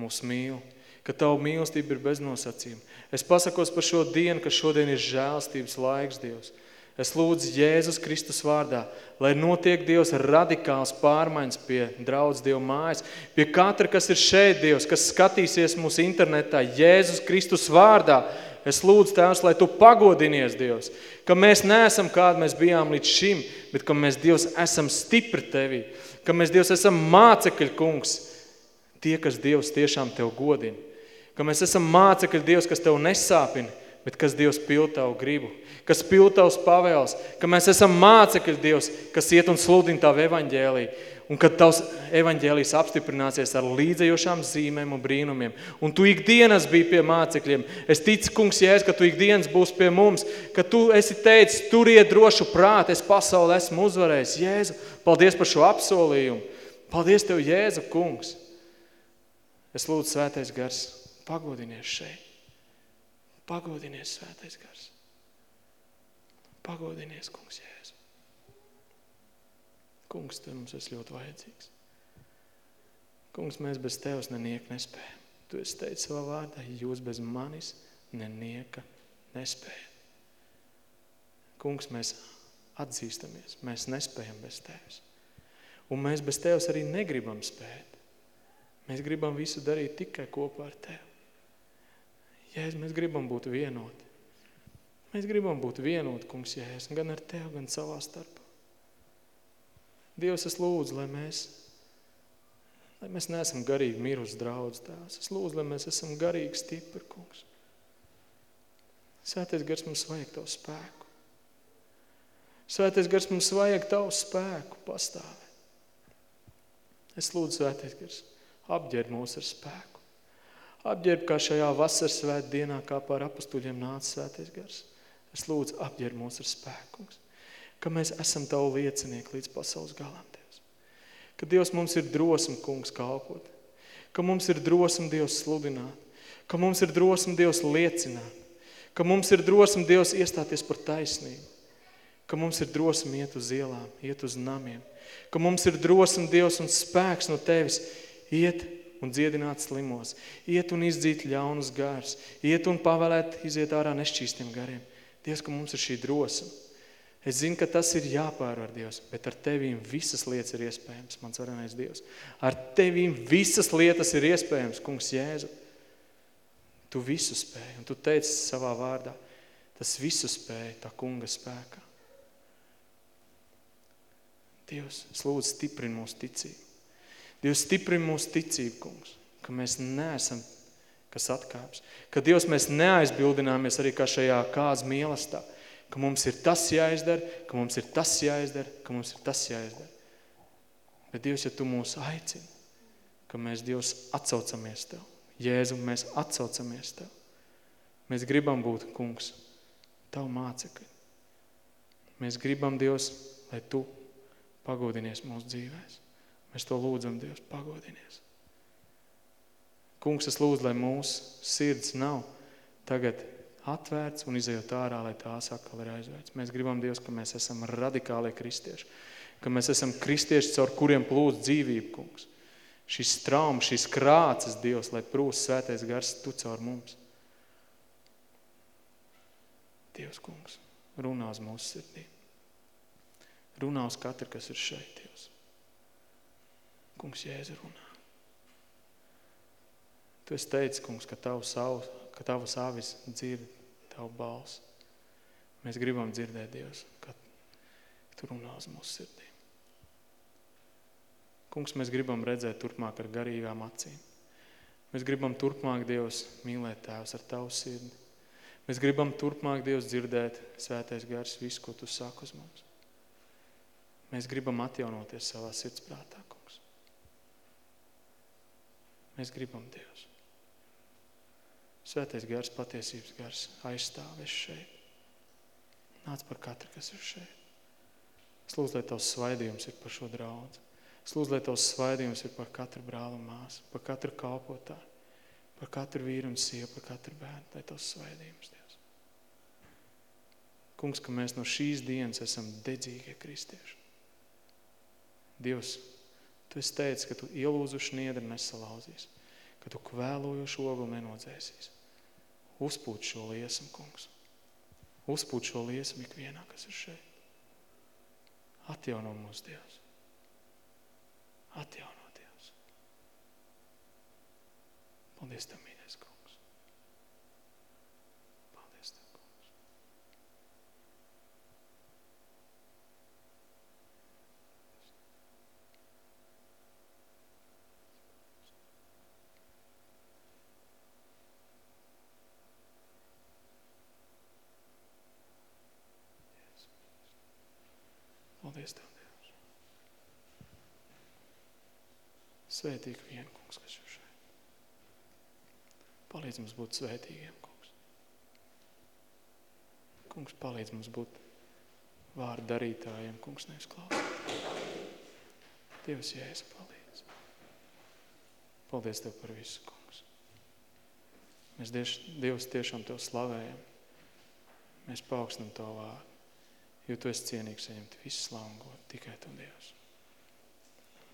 mūs mīli, ka Tavu mīlestība ir bez nosacījuma. Es pasakos par šo dienu, ka šodien ir žēlstības laiks, Dievs. Es lūdzu Jēzus Kristus vārdā, lai notiek Dievs radikāls pārmaiņas pie draudz Dievu mājas, pie katra, kas ir šeit, Dievs, kas skatīsies mūsu internetā, Jēzus Kristus vārdā, Es lūdzu, Tēvs, lai Tu pagodinies, Dievs, ka mēs neesam kādi mēs bijām līdz šim, bet ka mēs, Dievs, esam stipri Tevī, ka mēs, Dievs, esam mācekļi, kungs, tie, kas, Dievs, tiešām Tev godina, ka mēs esam mācekļi, Dievs, kas Tev nesāpina, bet kas, Dievs, pild Tavu gribu, kas pild Tavs pavēls, ka mēs esam mācekļi, Dievs, kas iet un sludina Tavu evaņģēliju, un kad tavs evaņģēlijs apstiprināsies ar līdzējošām zīmēm un brīnumiem, un tu ikdienas biji pie mācekļiem, es ticu, kungs, Jēs, ka tu ikdienas būs pie mums, ka tu esi teicis, turiet drošu prātu, es pasauli esmu uzvarējis. Jēzu, paldies par šo apsolījumu. Paldies Tev, Jēzu, kungs. Es lūdzu, svētais gars, pagodinies šeit. Pagodinies, svētais gars. Pagodinies, kungs, Jēzu. Kungs, tu mums esi ļoti vajadzīgs. Kungs, mēs bez Tevs neniek nespējam. Tu esi teicis savā vārdā, jūs bez manis nenieka nespējam. Kungs, mēs atzīstamies, mēs nespējam bez Tevs. Un mēs bez Tevs arī negribam spēt. Mēs gribam visu darīt tikai kopā ar Tevi. Jēzus, mēs gribam būt vienoti. Mēs gribam būt vienoti, kungs, Jēzus, gan ar Tevi, gan savā starpā. Dievs, es lūdzu, lai mēs, lai mēs neesam garīgi mirus draudz tās. Es lūdzu, lai mēs esam garīgi stipri, kungs. Svētais gars mums vajag tavu spēku. Svētais gars mums vajag tavu spēku pastāvēt. Es lūdzu, svētais gars, apģērb mūs ar spēku. Apģērb, kā šajā vasaras svēt dienā, kā pār apastuļiem nāca svētais gars. Es lūdzu, apģērb mūs ar spēku, kungs ka mēs esam Tavu liecinieki līdz pasaules galam, Dievs. Ka Dievs mums ir drosme, kungs, kalpot. Ka mums ir drosme Dievs sludināt. Ka mums ir drosme Dievs liecināt. Ka mums ir drosme Dievs iestāties par taisnību. Ka mums ir drosme iet uz ielām, iet uz namiem. Ka mums ir drosme Dievs un spēks no Tevis iet un dziedināt slimos, iet un izdzīt ļaunus gārs, iet un pavēlēt iziet ārā nešķīstiem gariem. Dievs, ka mums ir šī drosme. Es zinu, ka tas ir jāpārvar Dievs, bet ar Tevīm visas lietas ir iespējams, mans varenais Dievs. Ar Tevīm visas lietas ir iespējams, kungs Jēzu. Tu visu spēji, un tu teici savā vārdā, tas visu spēja tā kunga spēkā. Dievs, es lūdzu stiprini mūsu ticību. Dievs, stiprini mūsu ticību, kungs, ka mēs neesam, kas atkāps. Ka Dievs, mēs neaizbildināmies arī kā šajā kāds mīlestā ka mums ir tas jāizdara, ka mums ir tas jāizdara, ka mums ir tas jāizdara. Bet Dievs, ja Tu mūs aicini, ka mēs Dievs atsaucamies Tev, Jēzu, mēs atsaucamies Tev. Mēs gribam būt, kungs, Tavu mācekļi. Mēs gribam, Dievs, lai Tu pagodinies mūsu dzīvēs. Mēs to lūdzam, Dievs, pagodinies. Kungs, es lūdzu, lai mūsu sirds nav tagad atvērts un izējot ārā, lai tās atkal ir aizvērts. Mēs gribam, Dievs, ka mēs esam radikālie kristieši, ka mēs esam kristieši, caur kuriem plūst dzīvību, kungs. Šis traums, šis krācis, Dievs, lai prūst svētais gars tu caur mums. Dievs, kungs, runā uz mūsu sirdī. Runā uz katru, kas ir šeit, Dievs. Kungs, Jēzu runā. Tu esi teicis, kungs, ka tavu savu ka tavas avis dzird tavu balsi. Mēs gribam dzirdēt, Dievs, kad tu runā uz mūsu sirdīm. Kungs, mēs gribam redzēt turpmāk ar garīgām acīm. Mēs gribam turpmāk, Dievs, mīlēt Tēvs ar tavu sirdi. Mēs gribam turpmāk, Dievs, dzirdēt svētais gars visu, ko tu saki uz mums. Mēs gribam atjaunoties savā sirdsprātā, kungs. Mēs gribam Dievs. Svētais gars, patiesības gars aizstāvēs šeit. Nāc par katru, kas ir šeit. Es lūdzu, lai tavs svaidījums ir par šo draudzi. Es lūdzu, lai tavs svaidījums ir par katru brālu māsu, par katru kalpotāju, par katru vīru un sievu, par katru bērnu, lai tavs svaidījums, Dievs. Kungs, ka mēs no šīs dienas esam dedzīgie kristieši. Dievs, Tu esi teicis, ka Tu ielūzuši niedri nesalauzīs, ka Tu kvēlojošu ogli nenodzēsīs. Uzpūt šo liesmu, kungs. Uzpūt šo liesmu ikvienā, kas ir šeit. Atjauno mūsu Dievs. Atjauno Dievs. Paldies Tev, mīļais kungs. Paldies Tev, kungs. Paldies Tev, Dievs. Svētīgi vien, kungs, kas ir šeit. Palīdz mums būt svētīgiem, kungs. Kungs, palīdz mums būt vārdu darītājiem, kungs, nevis klausīt. Dievs, Jēzus, palīdz. Paldies Tev par visu, kungs. Mēs Dievs, Dievs tiešām Tev slavējam. Mēs paaugstinam Tavu vārdu. Jo tu esi cienīgs saņemt visu slavu un godu, tikai tu Dievs.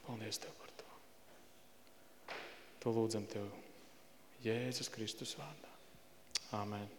Paldies Tev par. To lūdzam Tev Jēzus Kristus vārdā. Āmen.